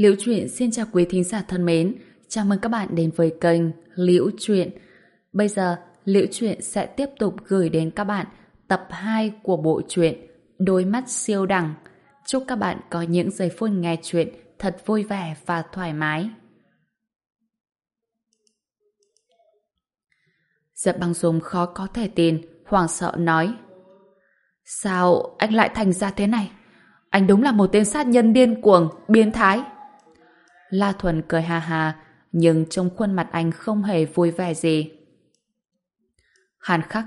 Liễu Truyện xin chào quý thính giả thân mến. Chào mừng các bạn đến với kênh Liễu Truyện. Bây giờ, Liễu Truyện sẽ tiếp tục gửi đến các bạn tập 2 của bộ truyện Đôi mắt siêu đẳng. Chúc các bạn có những giây phút nghe chuyện thật vui vẻ và thoải mái. Diệp băng dung khó có thể tin, hoảng sợ nói. Sao anh lại thành ra thế này? Anh đúng là một tên sát nhân điên cuồng, biến thái. La Thuần cười ha ha, nhưng trong khuôn mặt anh không hề vui vẻ gì. Hàn khắc,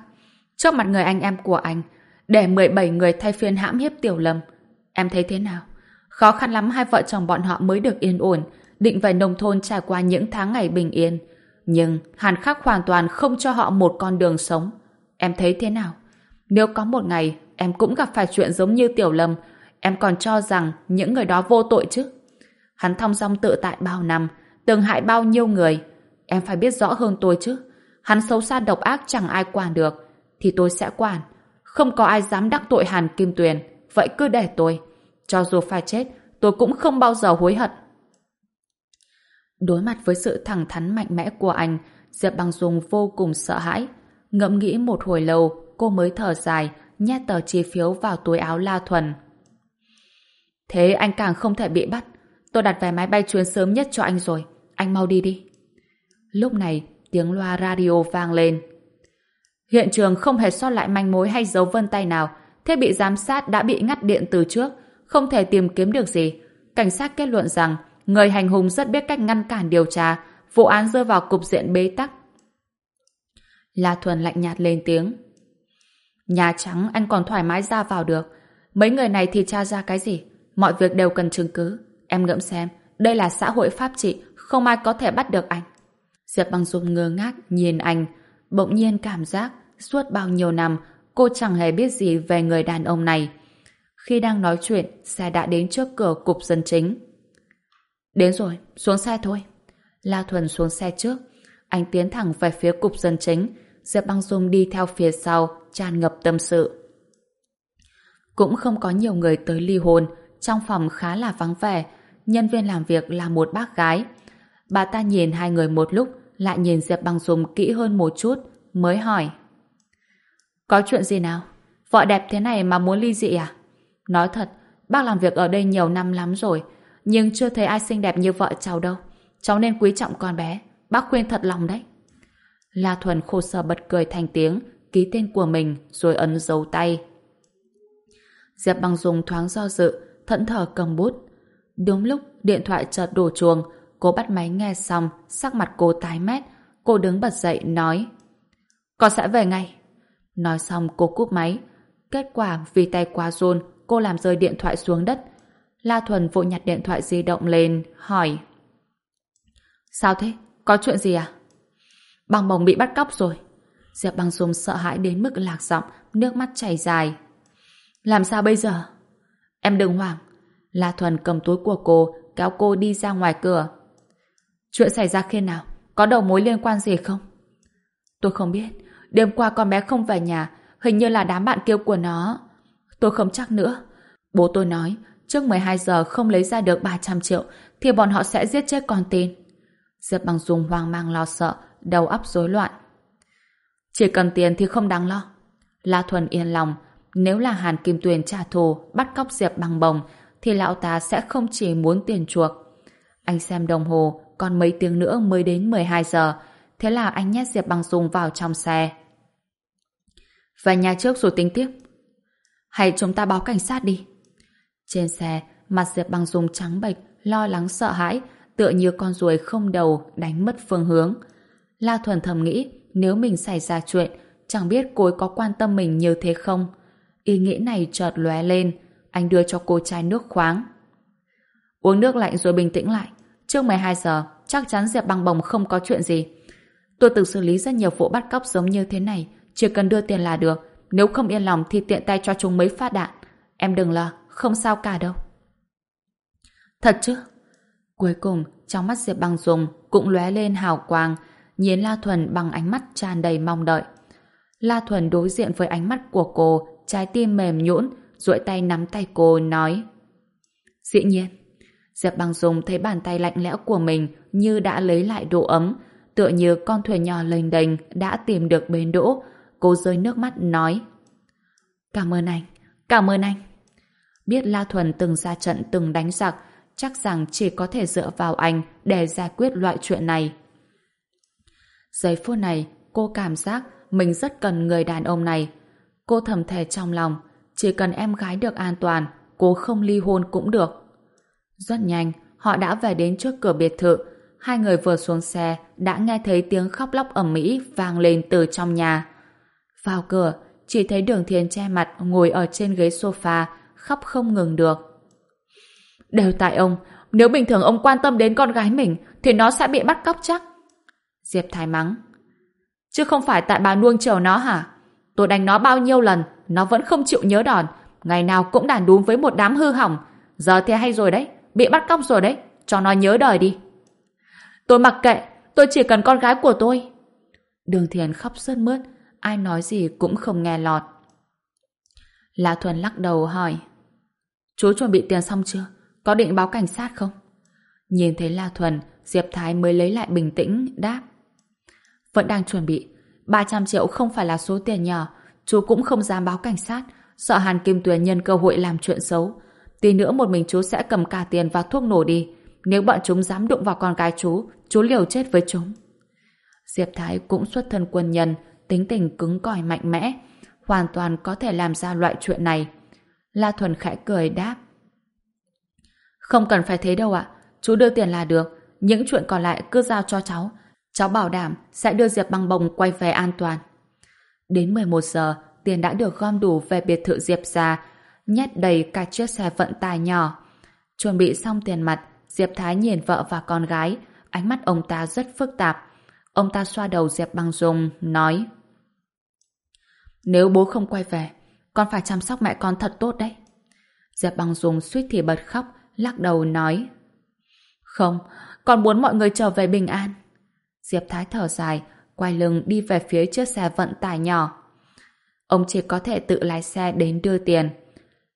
trước mặt người anh em của anh, để 17 người thay phiên hãm hiếp tiểu lâm. Em thấy thế nào? Khó khăn lắm hai vợ chồng bọn họ mới được yên ổn, định về nông thôn trải qua những tháng ngày bình yên. Nhưng Hàn khắc hoàn toàn không cho họ một con đường sống. Em thấy thế nào? Nếu có một ngày em cũng gặp phải chuyện giống như tiểu lâm, em còn cho rằng những người đó vô tội chứ? Hắn thong dong tự tại bao năm, từng hại bao nhiêu người. Em phải biết rõ hơn tôi chứ. Hắn xấu xa độc ác chẳng ai quản được. Thì tôi sẽ quản. Không có ai dám đắc tội Hàn Kim Tuyền. Vậy cứ để tôi. Cho dù phải chết, tôi cũng không bao giờ hối hận. Đối mặt với sự thẳng thắn mạnh mẽ của anh, Diệp bằng Dung vô cùng sợ hãi. Ngẫm nghĩ một hồi lâu, cô mới thở dài, nhét tờ chi phiếu vào túi áo La Thuần. Thế anh càng không thể bị bắt. Tôi đặt vé máy bay chuyến sớm nhất cho anh rồi. Anh mau đi đi. Lúc này, tiếng loa radio vang lên. Hiện trường không hề sót lại manh mối hay dấu vân tay nào. Thiết bị giám sát đã bị ngắt điện từ trước, không thể tìm kiếm được gì. Cảnh sát kết luận rằng người hành hung rất biết cách ngăn cản điều tra, vụ án rơi vào cục diện bế tắc. La Thuần lạnh nhạt lên tiếng. Nhà Trắng anh còn thoải mái ra vào được. Mấy người này thì tra ra cái gì? Mọi việc đều cần chứng cứ. Em ngẫm xem, đây là xã hội pháp trị, không ai có thể bắt được anh. Diệp Băng Dung ngơ ngác nhìn anh, bỗng nhiên cảm giác suốt bao nhiêu năm cô chẳng hề biết gì về người đàn ông này. Khi đang nói chuyện, xe đã đến trước cửa cục dân chính. Đến rồi, xuống xe thôi. La Thuần xuống xe trước. Anh tiến thẳng về phía cục dân chính. Diệp Băng Dung đi theo phía sau, tràn ngập tâm sự. Cũng không có nhiều người tới ly hôn, trong phòng khá là vắng vẻ, nhân viên làm việc là một bác gái. Bà ta nhìn hai người một lúc, lại nhìn Diệp Băng Dung kỹ hơn một chút, mới hỏi. Có chuyện gì nào? Vợ đẹp thế này mà muốn ly dị à? Nói thật, bác làm việc ở đây nhiều năm lắm rồi, nhưng chưa thấy ai xinh đẹp như vợ cháu đâu. Cháu nên quý trọng con bé. Bác khuyên thật lòng đấy. La Thuần khô sở bật cười thành tiếng, ký tên của mình rồi ấn dấu tay. Diệp Băng Dung thoáng do dự, thẫn thờ cầm bút. Đúng lúc điện thoại chợt đổ chuông, cô bắt máy nghe xong, sắc mặt cô tái mét. Cô đứng bật dậy nói Con sẽ về ngay. Nói xong cô cúp máy. Kết quả vì tay quá run, cô làm rơi điện thoại xuống đất. La Thuần vội nhặt điện thoại di động lên, hỏi Sao thế? Có chuyện gì à? Băng bồng bị bắt cóc rồi. Diệp băng dung sợ hãi đến mức lạc giọng, nước mắt chảy dài. Làm sao bây giờ? Em đừng hoảng. La Thuần cầm túi của cô, kéo cô đi ra ngoài cửa. Chuyện xảy ra khi nào? Có đầu mối liên quan gì không? Tôi không biết. Đêm qua con bé không về nhà, hình như là đám bạn kêu của nó. Tôi không chắc nữa. Bố tôi nói, trước 12 giờ không lấy ra được 300 triệu, thì bọn họ sẽ giết chết con tin. Diệp Bằng Dung hoang mang lo sợ, đầu óc rối loạn. Chỉ cần tiền thì không đáng lo. La Thuần yên lòng, nếu là Hàn Kim Tuyền trả thù, bắt cóc Diệp bằng bồng, thì lão ta sẽ không chỉ muốn tiền chuộc. Anh xem đồng hồ, còn mấy tiếng nữa mới đến 12 giờ, thế là anh nhét Diệp Băng Dung vào trong xe. Về nhà trước rồi tính tiếp. Hay chúng ta báo cảnh sát đi. Trên xe, mặt Diệp Băng Dung trắng bệch, lo lắng sợ hãi, tựa như con ruồi không đầu đánh mất phương hướng. La Thuần thầm nghĩ, nếu mình xảy ra chuyện, chẳng biết cô ấy có quan tâm mình như thế không. Ý nghĩ này chợt lóe lên, anh đưa cho cô chai nước khoáng. Uống nước lạnh rồi bình tĩnh lại. Trước 12 giờ, chắc chắn Diệp băng bồng không có chuyện gì. Tôi từng xử lý rất nhiều vụ bắt cóc giống như thế này, chỉ cần đưa tiền là được. Nếu không yên lòng thì tiện tay cho chúng mấy phát đạn. Em đừng lo, không sao cả đâu. Thật chứ? Cuối cùng, trong mắt Diệp băng dùng cũng lóe lên hào quang, nhìn La Thuần bằng ánh mắt tràn đầy mong đợi. La Thuần đối diện với ánh mắt của cô trái tim mềm nhũn duỗi tay nắm tay cô nói Dĩ nhiên Diệp Băng Dung thấy bàn tay lạnh lẽo của mình như đã lấy lại độ ấm, tựa như con thuyền nhỏ lênh đênh đã tìm được bến đỗ. Cô rơi nước mắt nói Cảm ơn anh, cảm ơn anh. Biết La Thuần từng ra trận từng đánh giặc, chắc rằng chỉ có thể dựa vào anh để giải quyết loại chuyện này. Giây phút này, cô cảm giác mình rất cần người đàn ông này. Cô thầm thề trong lòng, chỉ cần em gái được an toàn, cô không ly hôn cũng được. Rất nhanh, họ đã về đến trước cửa biệt thự. Hai người vừa xuống xe đã nghe thấy tiếng khóc lóc ầm ĩ vang lên từ trong nhà. Vào cửa, chỉ thấy đường thiền che mặt ngồi ở trên ghế sofa, khóc không ngừng được. Đều tại ông, nếu bình thường ông quan tâm đến con gái mình thì nó sẽ bị bắt cóc chắc. Diệp Thái mắng. Chứ không phải tại bà nuông chiều nó hả? Tôi đánh nó bao nhiêu lần, nó vẫn không chịu nhớ đòn. Ngày nào cũng đàn đúm với một đám hư hỏng. Giờ thì hay rồi đấy, bị bắt cóc rồi đấy. Cho nó nhớ đời đi. Tôi mặc kệ, tôi chỉ cần con gái của tôi. Đường Thiền khóc sướt mướt, ai nói gì cũng không nghe lọt. La Thuần lắc đầu hỏi Chú chuẩn bị tiền xong chưa? Có định báo cảnh sát không? Nhìn thấy La Thuần, Diệp Thái mới lấy lại bình tĩnh, đáp Vẫn đang chuẩn bị 300 triệu không phải là số tiền nhỏ. Chú cũng không dám báo cảnh sát. Sợ Hàn Kim Tuyền nhân cơ hội làm chuyện xấu. Tí nữa một mình chú sẽ cầm cả tiền và thuốc nổ đi. Nếu bọn chúng dám đụng vào con gái chú Chú liều chết với chúng. Diệp Thái cũng xuất thân quân nhân, Tính tình cứng cỏi mạnh mẽ, Hoàn toàn có thể làm ra loại chuyện này. La Thuần khẽ cười đáp. Không cần phải thế đâu ạ. Chú đưa tiền là được, Những chuyện còn lại cứ giao cho cháu. Cháu bảo đảm sẽ đưa Diệp băng bồng quay về an toàn. Đến 11 giờ, tiền đã được gom đủ về biệt thự Diệp ra, nhét đầy cả chiếc xe vận tải nhỏ. Chuẩn bị xong tiền mặt, Diệp Thái nhìn vợ và con gái, ánh mắt ông ta rất phức tạp. Ông ta xoa đầu Diệp băng dung, nói Nếu bố không quay về, con phải chăm sóc mẹ con thật tốt đấy. Diệp băng dung suýt thì bật khóc, lắc đầu nói Không, con muốn mọi người trở về bình an. Diệp Thái thở dài, quay lưng đi về phía chiếc xe vận tải nhỏ. Ông chỉ có thể tự lái xe đến đưa tiền.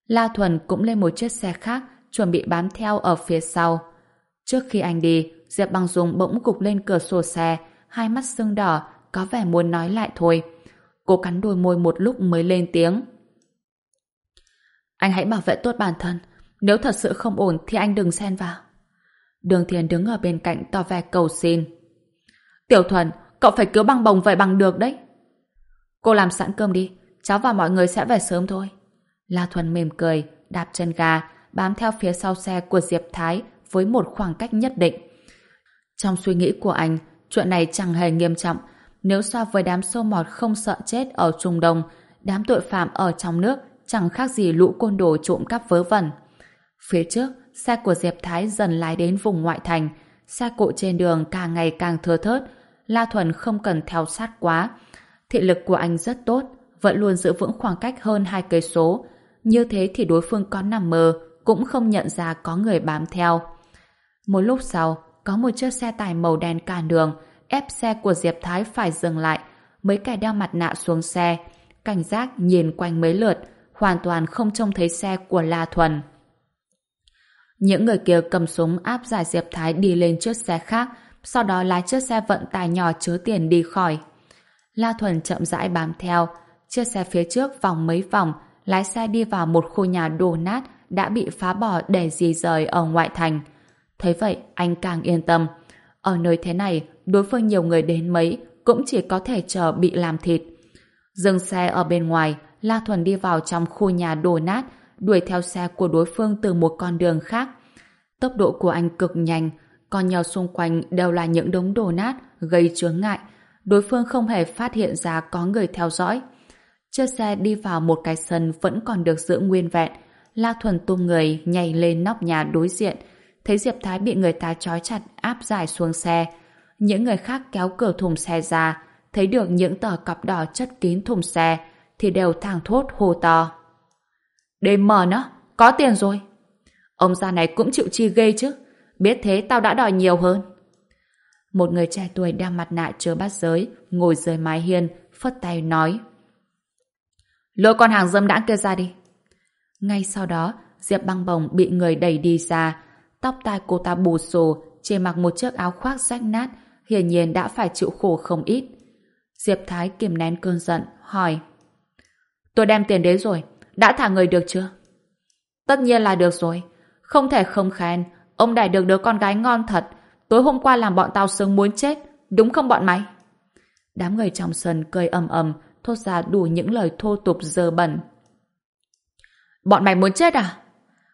La Thuần cũng lên một chiếc xe khác, chuẩn bị bám theo ở phía sau. Trước khi anh đi, Diệp Băng Dung bỗng cục lên cửa sổ xe, hai mắt sưng đỏ, có vẻ muốn nói lại thôi. Cô cắn đôi môi một lúc mới lên tiếng. Anh hãy bảo vệ tốt bản thân. Nếu thật sự không ổn thì anh đừng xen vào. Đường Thiền đứng ở bên cạnh tỏ vẻ cầu xin. Tiểu Thuần, cậu phải cứu băng bồng vậy bằng được đấy. Cô làm sẵn cơm đi, cháu và mọi người sẽ về sớm thôi. La Thuần mềm cười, đạp chân ga, bám theo phía sau xe của Diệp Thái với một khoảng cách nhất định. Trong suy nghĩ của anh, chuyện này chẳng hề nghiêm trọng. Nếu so với đám sâu mọt không sợ chết ở Trung Đông, đám tội phạm ở trong nước chẳng khác gì lũ côn đồ trộm cắp vớ vẩn. Phía trước, xe của Diệp Thái dần lái đến vùng ngoại thành. Xe cộ trên đường càng ngày càng thưa thớt, La Thuần không cần theo sát quá. Thị lực của anh rất tốt, vẫn luôn giữ vững khoảng cách hơn hai cây số. Như thế thì đối phương có nằm mơ, cũng không nhận ra có người bám theo. Một lúc sau, có một chiếc xe tải màu đen cản đường, ép xe của Diệp Thái phải dừng lại, mới cài đeo mặt nạ xuống xe. Cảnh giác nhìn quanh mấy lượt, hoàn toàn không trông thấy xe của La Thuần. Những người kia cầm súng áp giải Diệp Thái đi lên chiếc xe khác, sau đó lái chiếc xe vận tải nhỏ chứa tiền đi khỏi. La Thuần chậm rãi bám theo, chiếc xe phía trước vòng mấy vòng, lái xe đi vào một khu nhà đổ nát đã bị phá bỏ để di rời ở ngoại thành. Thế vậy, anh càng yên tâm. Ở nơi thế này, đối phương nhiều người đến mấy, cũng chỉ có thể chờ bị làm thịt. Dừng xe ở bên ngoài, La Thuần đi vào trong khu nhà đổ nát, đuổi theo xe của đối phương từ một con đường khác. Tốc độ của anh cực nhanh, còn nhau xung quanh đều là những đống đổ nát gây chướng ngại. Đối phương không hề phát hiện ra có người theo dõi. Chiếc xe đi vào một cái sân vẫn còn được giữ nguyên vẹn. La Thuần tung người nhảy lên nóc nhà đối diện. Thấy Diệp Thái bị người ta trói chặt áp giải xuống xe. Những người khác kéo cửa thùng xe ra thấy được những tờ cọc đỏ chất kín thùng xe thì đều thang thốt hô to. Đêm mờ nó, có tiền rồi. Ông già này cũng chịu chi ghê chứ. Biết thế tao đã đòi nhiều hơn. Một người trẻ tuổi đeo mặt nạ chứa bát giới, ngồi dưới mái hiên, phất tay nói. Lôi con hàng dâm đãng kia ra đi. Ngay sau đó, Diệp băng bồng bị người đẩy đi ra. Tóc tai cô ta bù xù, chỉ mặc một chiếc áo khoác rách nát, hiển nhiên đã phải chịu khổ không ít. Diệp Thái kiềm nén cơn giận, hỏi. Tôi đem tiền đến rồi, đã thả người được chưa? Tất nhiên là được rồi. Không thể không khen, ông đẻ được đứa con gái ngon thật. Tối hôm qua làm bọn tao sướng muốn chết, đúng không bọn mày? Đám người trong sân cười ầm ầm, thốt ra đủ những lời thô tục dơ bẩn. Bọn mày muốn chết à?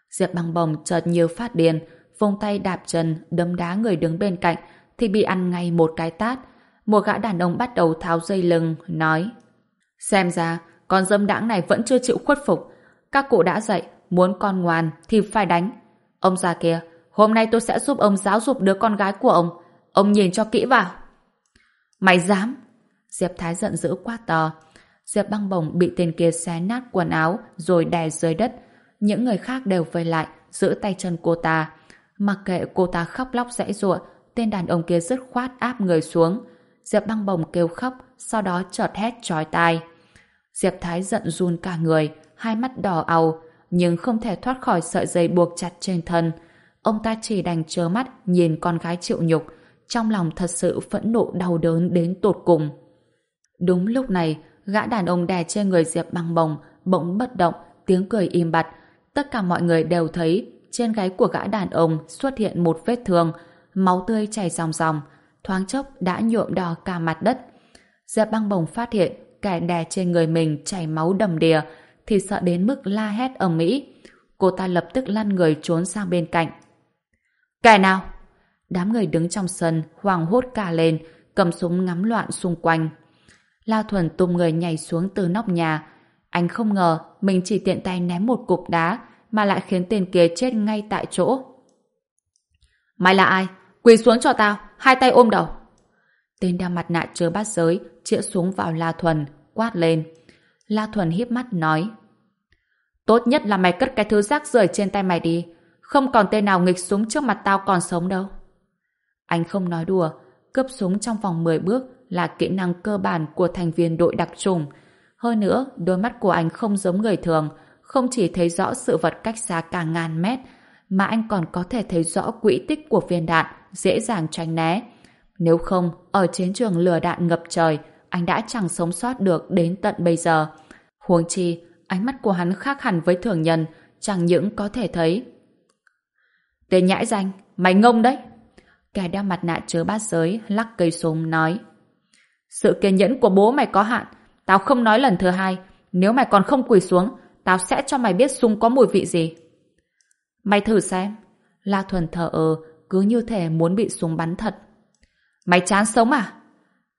Diệp băng bồng chợt như phát điên, vung tay đạp chân, đấm đá người đứng bên cạnh, thì bị ăn ngay một cái tát. Một gã đàn ông bắt đầu tháo dây lưng, nói Xem ra, con dâm đãng này vẫn chưa chịu khuất phục. Các cụ đã dạy, muốn con ngoan thì phải đánh. Ông già kia, hôm nay tôi sẽ giúp ông giáo dục đứa con gái của ông. Ông nhìn cho kỹ vào. Mày dám? Diệp Thái giận dữ quá to. Diệp băng bồng bị tên kia xé nát quần áo rồi đè dưới đất. Những người khác đều vây lại, giữ tay chân cô ta. Mặc kệ cô ta khóc lóc rẽ ruộng, tên đàn ông kia dứt khoát áp người xuống. Diệp băng bồng kêu khóc, sau đó chợt hét trói tai. Diệp Thái giận run cả người, hai mắt đỏ àu, nhưng không thể thoát khỏi sợi dây buộc chặt trên thân. Ông ta chỉ đành trơ mắt nhìn con gái chịu nhục, trong lòng thật sự phẫn nộ đau đớn đến tột cùng. Đúng lúc này, gã đàn ông đè trên người Diệp băng bồng, bỗng bất động, tiếng cười im bặt. Tất cả mọi người đều thấy trên gáy của gã đàn ông xuất hiện một vết thương, máu tươi chảy ròng ròng, thoáng chốc đã nhuộm đỏ cả mặt đất. Diệp băng bồng phát hiện kẻ đè trên người mình chảy máu đầm đìa, thì sợ đến mức la hét ầm ĩ. Cô ta lập tức lăn người trốn sang bên cạnh. Kẻ nào? Đám người đứng trong sân hoang hốt cả lên, cầm súng ngắm loạn xung quanh. La Thuần tung người nhảy xuống từ nóc nhà. Anh không ngờ mình chỉ tiện tay ném một cục đá mà lại khiến tên kia chết ngay tại chỗ. Mày là ai? Quỳ xuống cho tao, hai tay ôm đầu. Tên đeo mặt nạ chứa bát giới chĩa xuống vào La Thuần, quát lên. La Thuần hiếp mắt nói Tốt nhất là mày cất cái thứ rác rưởi trên tay mày đi. Không còn tên nào nghịch súng trước mặt tao còn sống đâu. Anh không nói đùa, cướp súng trong vòng 10 bước là kỹ năng cơ bản của thành viên đội đặc trùng. Hơn nữa, đôi mắt của anh không giống người thường, không chỉ thấy rõ sự vật cách xa cả ngàn mét, mà anh còn có thể thấy rõ quỹ tích của viên đạn, dễ dàng tránh né. Nếu không, ở chiến trường lửa đạn ngập trời, anh đã chẳng sống sót được đến tận bây giờ. Huống chi, ánh mắt của hắn khác hẳn với thường nhân, chẳng những có thể thấy. Tên nhãi danh, mày ngông đấy. Kẻ đeo mặt nạ chứa bát giới, lắc cây súng, nói. Sự kiên nhẫn của bố mày có hạn, tao không nói lần thứ hai, nếu mày còn không quỳ xuống, tao sẽ cho mày biết súng có mùi vị gì. Mày thử xem. La Thuần thở ờ, cứ như thể muốn bị súng bắn thật. Mày chán sống à?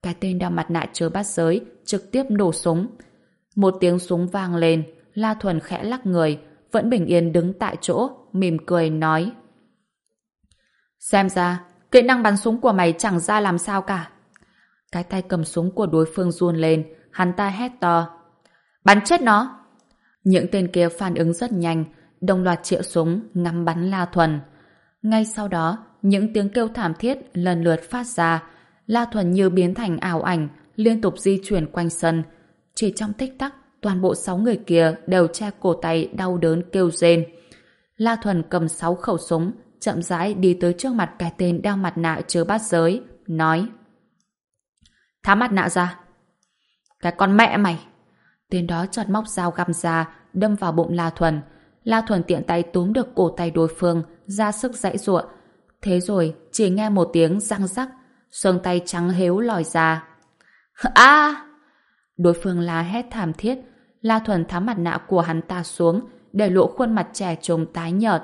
Cái tên đeo mặt nạ chứa bát giới trực tiếp nổ súng. Một tiếng súng vang lên, La Thuần khẽ lắc người, vẫn bình yên đứng tại chỗ, mỉm cười nói. Xem ra, kỹ năng bắn súng của mày chẳng ra làm sao cả. Cái tay cầm súng của đối phương run lên, hắn ta hét to. Bắn chết nó! Những tên kia phản ứng rất nhanh, đồng loạt triệu súng ngắm bắn La Thuần. Ngay sau đó, những tiếng kêu thảm thiết lần lượt phát ra. La Thuần như biến thành ảo ảnh, liên tục di chuyển quanh sân. Chỉ trong tích tắc, toàn bộ sáu người kia đều che cổ tay đau đớn kêu rên. La Thuần cầm sáu khẩu súng, chậm rãi đi tới trước mặt cái tên đeo mặt nạ chứa bát giới, nói Tháo mặt nạ ra. Cái con mẹ mày! Tên đó chợt móc dao găm ra, đâm vào bụng La Thuần. La Thuần tiện tay túm được cổ tay đối phương, ra sức dãy ruộng. Thế rồi, chỉ nghe một tiếng răng rắc, xương tay trắng hếu lòi ra. a Đối phương la hét thảm thiết, La Thuần tháo mặt nạ của hắn ta xuống, để lộ khuôn mặt trẻ trông tái nhợt.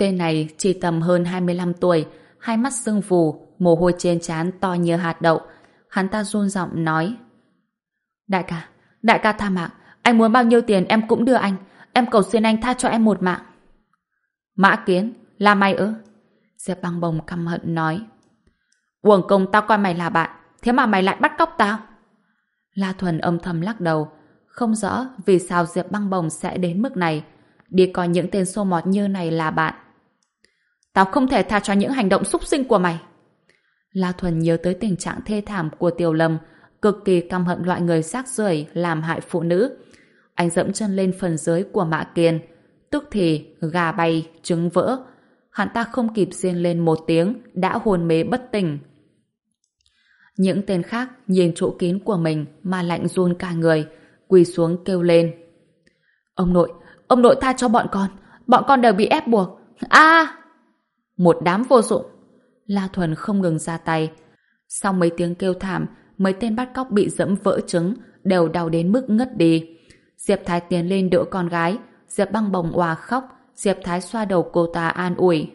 Tên này chỉ tầm hơn 25 tuổi, hai mắt sưng phù, mồ hôi trên trán to như hạt đậu. Hắn ta run giọng nói. Đại ca, đại ca tha mạng, anh muốn bao nhiêu tiền em cũng đưa anh, em cầu xin anh tha cho em một mạng. Mã Kiến, là mày ư? Diệp băng bồng căm hận nói. Uổng công tao coi mày là bạn, thế mà mày lại bắt cóc tao. La Thuần âm thầm lắc đầu, không rõ vì sao Diệp băng bồng sẽ đến mức này, đi coi những tên xô mọt như này là bạn. Tao không thể tha cho những hành động xúc sinh của mày. La Thuần nhớ tới tình trạng thê thảm của Tiểu Lâm, cực kỳ căm hận loại người rác rưởi làm hại phụ nữ. Anh dẫm chân lên phần dưới của Mã Kiên, tức thì gà bay, trứng vỡ. hắn ta không kịp riêng lên một tiếng, đã hồn mê bất tỉnh. Những tên khác nhìn chỗ kín của mình mà lạnh run cả người, quỳ xuống kêu lên. Ông nội, ông nội tha cho bọn con, bọn con đều bị ép buộc. a một đám vô dụng. La Thuần không ngừng ra tay. Sau mấy tiếng kêu thảm, mấy tên bắt cóc bị dẫm vỡ trứng, đều đau đến mức ngất đi. Diệp Thái tiến lên đỡ con gái, Diệp băng bồng hòa khóc, Diệp Thái xoa đầu cô ta an ủi.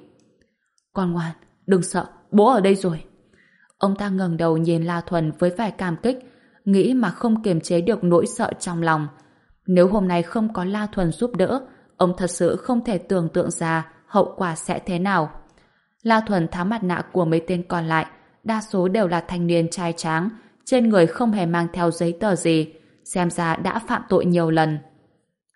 Con ngoan, đừng sợ, bố ở đây rồi. Ông ta ngẩng đầu nhìn La Thuần với vẻ cảm kích, nghĩ mà không kiềm chế được nỗi sợ trong lòng. Nếu hôm nay không có La Thuần giúp đỡ, ông thật sự không thể tưởng tượng ra hậu quả sẽ thế nào. La Thuần tháo mặt nạ của mấy tên còn lại, đa số đều là thanh niên trai tráng, trên người không hề mang theo giấy tờ gì, xem ra đã phạm tội nhiều lần.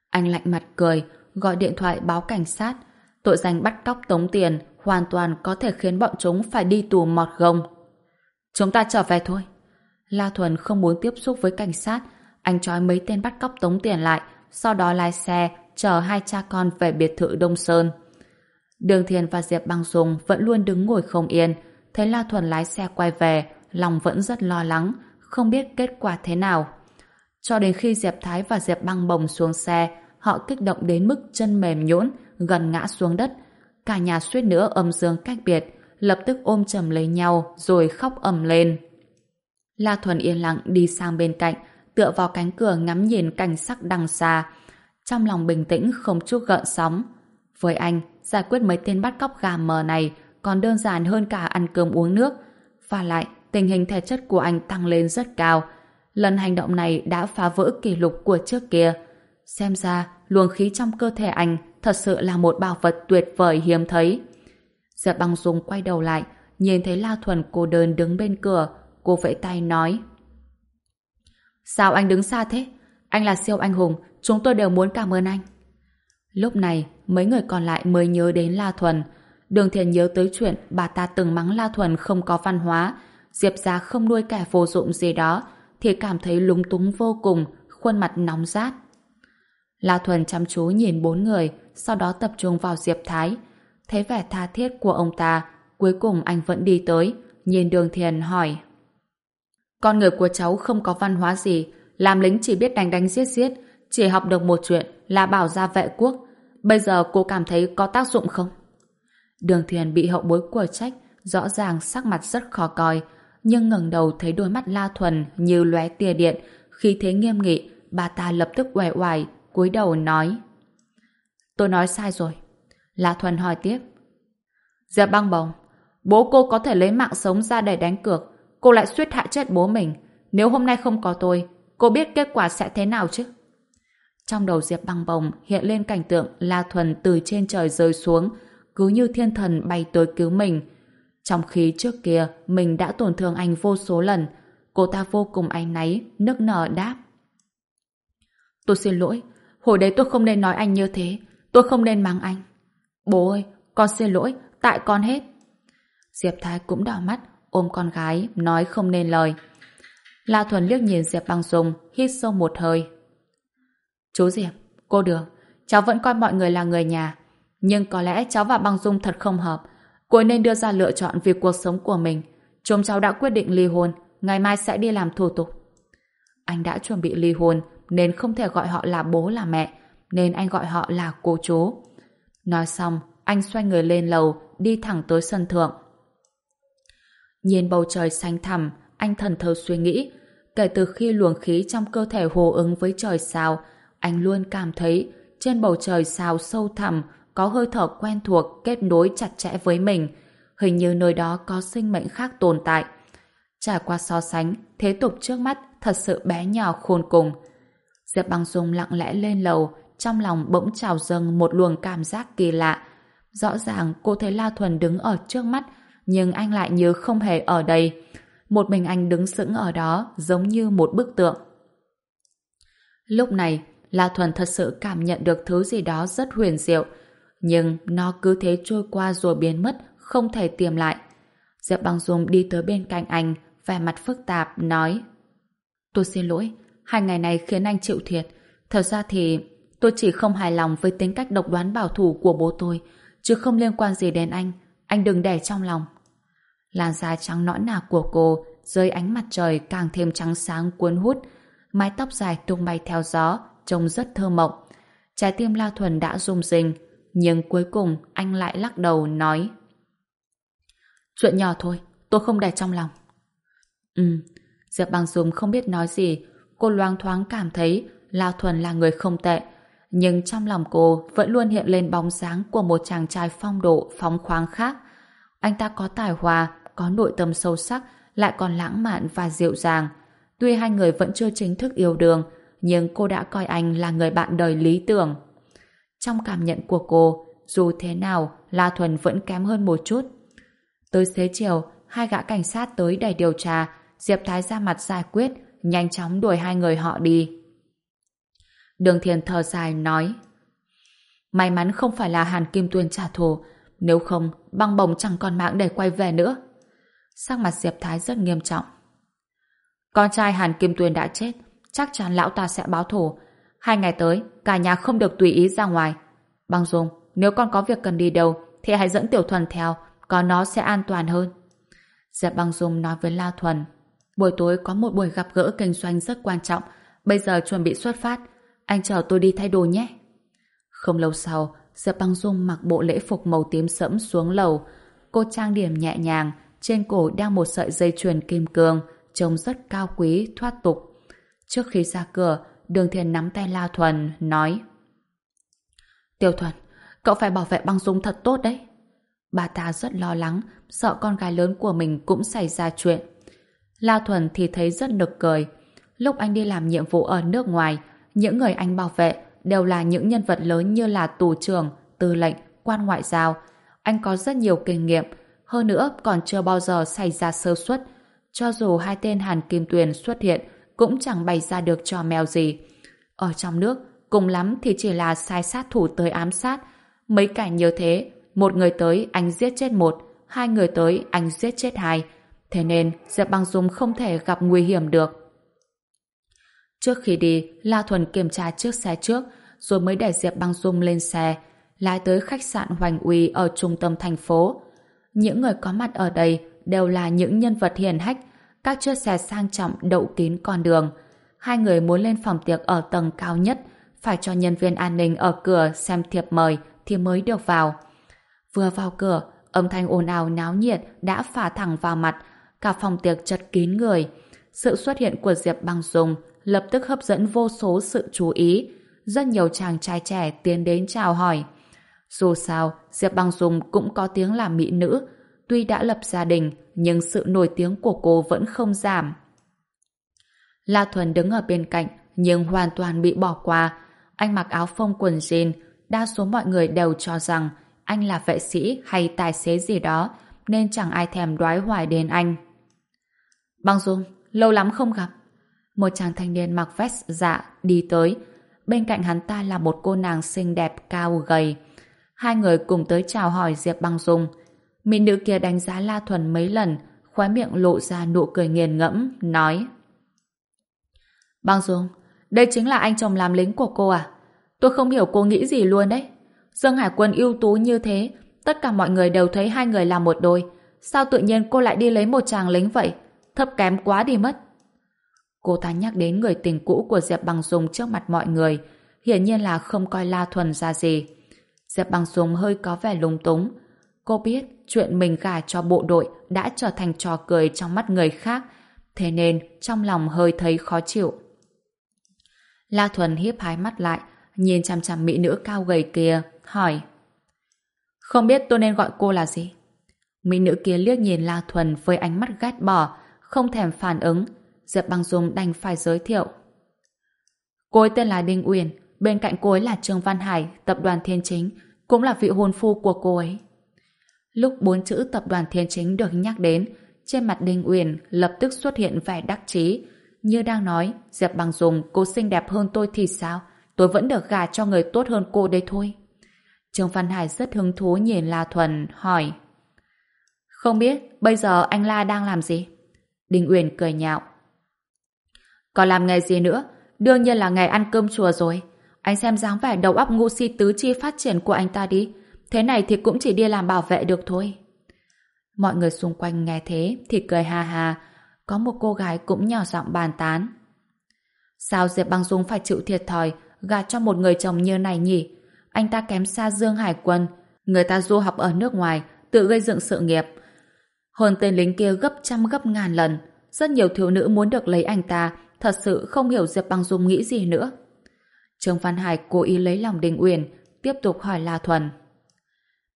Anh lạnh mặt cười, gọi điện thoại báo cảnh sát. Tội danh bắt cóc tống tiền hoàn toàn có thể khiến bọn chúng phải đi tù mọt gông. Chúng ta trở về thôi. La Thuần không muốn tiếp xúc với cảnh sát. Anh trói mấy tên bắt cóc tống tiền lại, sau đó lái xe chở hai cha con về biệt thự Đông Sơn. Đường Thiền và Diệp Băng Dung vẫn luôn đứng ngồi không yên. Thấy La Thuần lái xe quay về, lòng vẫn rất lo lắng, không biết kết quả thế nào. Cho đến khi Diệp Thái và Diệp Băng bồng xuống xe, họ kích động đến mức chân mềm nhũn, gần ngã xuống đất. Cả nhà suýt nữa âm dương cách biệt, lập tức ôm chầm lấy nhau rồi khóc ầm lên. La Thuần yên lặng đi sang bên cạnh, tựa vào cánh cửa ngắm nhìn cảnh sắc đằng xa. Trong lòng bình tĩnh không chút gợn sóng. Với anh, giải quyết mấy tên bắt cóc gà mờ này còn đơn giản hơn cả ăn cơm uống nước. Và lại, tình hình thể chất của anh tăng lên rất cao. Lần hành động này đã phá vỡ kỷ lục của trước kia. Xem ra, luồng khí trong cơ thể anh thật sự là một bảo vật tuyệt vời hiếm thấy. Diệp băng dung quay đầu lại, nhìn thấy La Thuần cô đơn đứng bên cửa, cô vẫy tay nói. Sao anh đứng xa thế? Anh là siêu anh hùng, chúng tôi đều muốn cảm ơn anh. Lúc này, mấy người còn lại mới nhớ đến La Thuần. Đường Thiền nhớ tới chuyện bà ta từng mắng La Thuần không có văn hóa, Diệp gia không nuôi kẻ vô dụng gì đó, thì cảm thấy lúng túng vô cùng, khuôn mặt nóng rát. La Thuần chăm chú nhìn bốn người, sau đó tập trung vào Diệp Thái. Thấy vẻ tha thiết của ông ta, cuối cùng anh vẫn đi tới, nhìn đường thiền hỏi. Con người của cháu không có văn hóa gì, làm lính chỉ biết đánh đánh giết giết, chỉ học được một chuyện là bảo gia vệ quốc. Bây giờ cô cảm thấy có tác dụng không? Đường thiền bị hậu bối của trách, rõ ràng sắc mặt rất khó coi, nhưng ngẩng đầu thấy đôi mắt La Thuần như lóe tia điện, khi thế nghiêm nghị, bà ta lập tức uể oải, cúi đầu nói: "Tôi nói sai rồi." La Thuần hỏi tiếp: "Diệp Băng Bồng, bố cô có thể lấy mạng sống ra để đánh cược, cô lại suýt hại chết bố mình, nếu hôm nay không có tôi, cô biết kết quả sẽ thế nào chứ?" Trong đầu Diệp Băng Bồng hiện lên cảnh tượng La Thuần từ trên trời rơi xuống, cứ như thiên thần bay tới cứu mình, trong khi trước kia mình đã tổn thương anh vô số lần, cô ta vô cùng áy náy, nức nở đáp. Tôi xin lỗi, hồi đấy tôi không nên nói anh như thế, tôi không nên mắng anh. Bố ơi, con xin lỗi, tại con hết. Diệp Thái cũng đỏ mắt, ôm con gái, nói không nên lời. La Thuần liếc nhìn Diệp Băng Dung, hít sâu một hơi. Chú Diệp, cô Đường, cháu vẫn coi mọi người là người nhà, nhưng có lẽ cháu và Băng Dung thật không hợp, Cô nên đưa ra lựa chọn vì cuộc sống của mình. Chúng cháu đã quyết định ly hôn, ngày mai sẽ đi làm thủ tục. Anh đã chuẩn bị ly hôn nên không thể gọi họ là bố là mẹ, nên anh gọi họ là cô chú. Nói xong, anh xoay người lên lầu, đi thẳng tới sân thượng. Nhìn bầu trời xanh thẳm, anh thần thờ suy nghĩ. Kể từ khi luồng khí trong cơ thể hồ ứng với trời sao, anh luôn cảm thấy trên bầu trời sao sâu thẳm có hơi thở quen thuộc kết nối chặt chẽ với mình. Hình như nơi đó có sinh mệnh khác tồn tại. Trải qua so sánh, thế tục trước mắt thật sự bé nhỏ khôn cùng. Diệp Băng Dung lặng lẽ lên lầu, trong lòng bỗng trào dâng một luồng cảm giác kỳ lạ. Rõ ràng cô thấy La Thuần đứng ở trước mắt, nhưng anh lại như không hề ở đây. Một mình anh đứng sững ở đó giống như một bức tượng. Lúc này, La Thuần thật sự cảm nhận được thứ gì đó rất huyền diệu, nhưng nó cứ thế trôi qua rồi biến mất, không thể tìm lại. Diệp Băng Dung đi tới bên cạnh anh, vẻ mặt phức tạp, nói Tôi xin lỗi, hai ngày này khiến anh chịu thiệt. Thật ra thì tôi chỉ không hài lòng với tính cách độc đoán bảo thủ của bố tôi. chứ không liên quan gì đến anh. Anh đừng để trong lòng. Làn da trắng nõn nà của cô dưới ánh mặt trời càng thêm trắng sáng cuốn hút. Mái tóc dài tung bay theo gió, trông rất thơ mộng. Trái tim La Thuần đã rung rinh, nhưng cuối cùng anh lại lắc đầu nói Chuyện nhỏ thôi, tôi không để trong lòng. Ừ, Diệp Bằng Dung không biết nói gì, cô loang thoáng cảm thấy La Thuần là người không tệ, nhưng trong lòng cô vẫn luôn hiện lên bóng dáng của một chàng trai phong độ, phóng khoáng khác. Anh ta có tài hòa, có nội tâm sâu sắc, lại còn lãng mạn và dịu dàng. Tuy hai người vẫn chưa chính thức yêu đương, nhưng cô đã coi anh là người bạn đời lý tưởng. Trong cảm nhận của cô, dù thế nào, La Thuần vẫn kém hơn một chút. Tới xế chiều, hai gã cảnh sát tới để điều tra, Diệp Thái ra mặt giải quyết, nhanh chóng đuổi hai người họ đi. Đường Thiền thở dài nói May mắn không phải là Hàn Kim Tuyên trả thù, nếu không, băng bồng chẳng còn mạng để quay về nữa. Sắc mặt Diệp Thái rất nghiêm trọng. Con trai Hàn Kim Tuyên đã chết, chắc chắn lão ta sẽ báo thù. Hai ngày tới, cả nhà không được tùy ý ra ngoài. Băng Dung, nếu con có việc cần đi đâu, thì hãy dẫn Tiểu Thuần theo, có nó sẽ an toàn hơn. Diệp Băng Dung nói với La Thuần. Buổi tối có một buổi gặp gỡ kinh doanh rất quan trọng, bây giờ chuẩn bị xuất phát. Anh chờ tôi đi thay đồ nhé. Không lâu sau, Diệp Băng Dung mặc bộ lễ phục màu tím sẫm xuống lầu. Cô trang điểm nhẹ nhàng, trên cổ đeo một sợi dây chuyền kim cương, trông rất cao quý, thoát tục. Trước khi ra cửa, Đường Thiền nắm tay La Thuần, nói Tiêu Thuần, cậu phải bảo vệ băng dung thật tốt đấy. Bà ta rất lo lắng, sợ con gái lớn của mình cũng xảy ra chuyện. La Thuần thì thấy rất nực cười. Lúc anh đi làm nhiệm vụ ở nước ngoài, những người anh bảo vệ đều là những nhân vật lớn như là tù trưởng, tư lệnh, quan ngoại giao. Anh có rất nhiều kinh nghiệm, hơn nữa còn chưa bao giờ xảy ra sơ suất. Cho dù hai tên Hàn Kim Tuyền xuất hiện, cũng chẳng bày ra được trò mèo gì. Ở trong nước, cùng lắm thì chỉ là sai sát thủ tới ám sát. Mấy cảnh như thế, một người tới anh giết chết một, hai người tới anh giết chết hai. Thế nên Diệp Băng Dung không thể gặp nguy hiểm được. Trước khi đi, La Thuần kiểm tra chiếc xe trước, rồi mới để Diệp Băng Dung lên xe, lái tới khách sạn Hoành Uy ở trung tâm thành phố. Những người có mặt ở đây đều là những nhân vật hiền hách, các chiếc xe sang trọng đậu kín con đường. Hai người muốn lên phòng tiệc ở tầng cao nhất, phải cho nhân viên an ninh ở cửa xem thiệp mời thì mới được vào. Vừa vào cửa, âm thanh ồn ào náo nhiệt đã phả thẳng vào mặt, cả phòng tiệc chật kín người. Sự xuất hiện của Diệp Băng Dung lập tức hấp dẫn vô số sự chú ý. Rất nhiều chàng trai trẻ tiến đến chào hỏi. Dù sao, Diệp Băng Dung cũng có tiếng là mỹ nữ. Tuy đã lập gia đình, nhưng sự nổi tiếng của cô vẫn không giảm. La Thuần đứng ở bên cạnh, nhưng hoàn toàn bị bỏ qua. Anh mặc áo phông quần jean, đa số mọi người đều cho rằng anh là vệ sĩ hay tài xế gì đó, nên chẳng ai thèm đoái hoài đến anh. Băng Dung, lâu lắm không gặp. Một chàng thanh niên mặc vest dạ đi tới. Bên cạnh hắn ta là một cô nàng xinh đẹp cao gầy. Hai người cùng tới chào hỏi Diệp Băng Dung. Mỹ nữ kia đánh giá La Thuần mấy lần, khóe miệng lộ ra nụ cười nghiền ngẫm, nói Băng Dung, đây chính là anh chồng làm lính của cô à? Tôi không hiểu cô nghĩ gì luôn đấy. Dương Hải Quân ưu tú như thế, tất cả mọi người đều thấy hai người là một đôi. Sao tự nhiên cô lại đi lấy một chàng lính vậy? Thấp kém quá đi mất. Cô ta nhắc đến người tình cũ của Diệp Bằng Dung trước mặt mọi người, hiển nhiên là không coi La Thuần ra gì. Diệp Bằng Dung hơi có vẻ lung túng. Cô biết chuyện mình gả cho bộ đội đã trở thành trò cười trong mắt người khác, thế nên trong lòng hơi thấy khó chịu. La Thuần hiếp hái mắt lại, nhìn chăm chăm mỹ nữ cao gầy kia, hỏi Không biết tôi nên gọi cô là gì? Mỹ nữ kia liếc nhìn La Thuần với ánh mắt ghét bỏ, không thèm phản ứng. Diệp Băng Dung đành phải giới thiệu. Cô ấy tên là Đinh Uyển, bên cạnh cô ấy là Trương Văn Hải, tập đoàn Thiên Chính, cũng là vị hôn phu của cô ấy. Lúc bốn chữ tập đoàn Thiên Chính được nhắc đến, trên mặt Đinh Uyển lập tức xuất hiện vẻ đắc chí, như đang nói, Diệp bằng dùng cô xinh đẹp hơn tôi thì sao? Tôi vẫn được gả cho người tốt hơn cô đây thôi. Trương Văn Hải rất hứng thú nhìn La Thuần, hỏi Không biết, bây giờ anh La đang làm gì? Đinh Uyển cười nhạo. Còn làm nghề gì nữa? Đương nhiên là nghề ăn cơm chùa rồi. Anh xem dáng vẻ đầu óc ngu si tứ chi phát triển của anh ta đi. Thế này thì cũng chỉ đi làm bảo vệ được thôi. Mọi người xung quanh nghe thế thì cười ha ha. Có một cô gái cũng nhỏ giọng bàn tán. Sao Diệp Băng Dung phải chịu thiệt thòi gạt cho một người chồng như này nhỉ? Anh ta kém xa Dương Hải Quân. Người ta du học ở nước ngoài, tự gây dựng sự nghiệp. Hơn tên lính kia gấp trăm gấp ngàn lần. Rất nhiều thiếu nữ muốn được lấy anh ta, thật sự không hiểu Diệp Băng Dung nghĩ gì nữa. Trương Văn Hải cố ý lấy lòng Đình Uyển, tiếp tục hỏi La Thuần.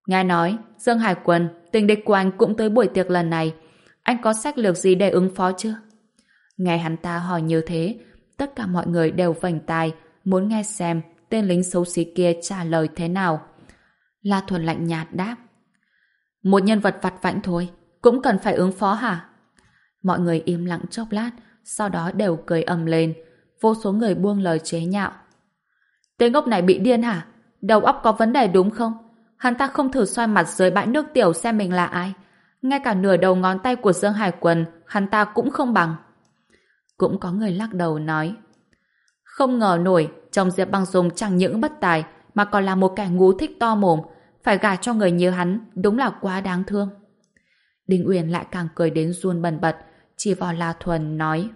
Nghe nói, Dương Hải Quân, tình địch của anh cũng tới buổi tiệc lần này. Anh có sách lược gì để ứng phó chưa? Nghe hắn ta hỏi như thế, tất cả mọi người đều vành tai, muốn nghe xem tên lính xấu xí kia trả lời thế nào. La Thuần lạnh nhạt đáp. Một nhân vật vặt vãnh thôi, cũng cần phải ứng phó hả? Mọi người im lặng chốc lát, sau đó đều cười ầm lên. Vô số người buông lời chế nhạo. Tên ngốc này bị điên hả? Đầu óc có vấn đề đúng không? Hắn ta không thử xoay mặt dưới bãi nước tiểu xem mình là ai. Ngay cả nửa đầu ngón tay của Dương Hải Quần, hắn ta cũng không bằng. Cũng có người lắc đầu nói. Không ngờ nổi, chồng Diệp Băng Dung chẳng những bất tài, mà còn là một kẻ ngu thích to mồm. Phải gả cho người như hắn, đúng là quá đáng thương. Đinh Uyển lại càng cười đến run bần bật, chỉ vào La Thuần nói.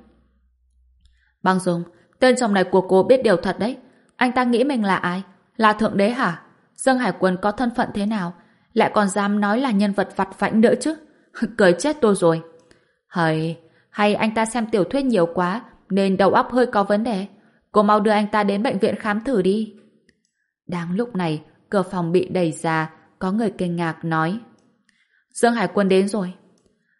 Băng Dung, tên chồng này của cô biết điều thật đấy. Anh ta nghĩ mình là ai? Là thượng đế hả? Dương Hải Quân có thân phận thế nào? Lại còn dám nói là nhân vật vặt vãnh nữa chứ? Cười chết tôi rồi. Hời, hay anh ta xem tiểu thuyết nhiều quá nên đầu óc hơi có vấn đề. Cô mau đưa anh ta đến bệnh viện khám thử đi. Đáng lúc này, cửa phòng bị đẩy ra, có người kinh ngạc nói. Dương Hải Quân đến rồi.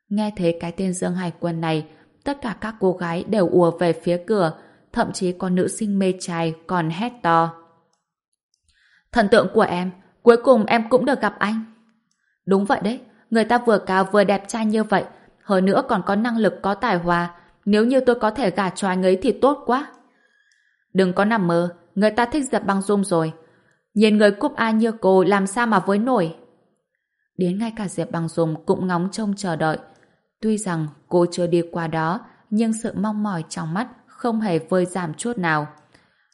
Nghe thấy cái tên Dương Hải Quân này, tất cả các cô gái đều ùa về phía cửa, thậm chí có nữ sinh mê trai còn hét to. Thần tượng của em, cuối cùng em cũng được gặp anh. Đúng vậy đấy, người ta vừa cao vừa đẹp trai như vậy, hơn nữa còn có năng lực có tài hòa, nếu như tôi có thể gả cho anh ấy thì tốt quá. Đừng có nằm mơ, người ta thích dập băng dung rồi. Nhìn người cúp A như cô làm sao mà với nổi. Đến ngay cả Diệp Băng Dung cũng ngóng trông chờ đợi. Tuy rằng cô chưa đi qua đó, nhưng sự mong mỏi trong mắt không hề vơi giảm chút nào.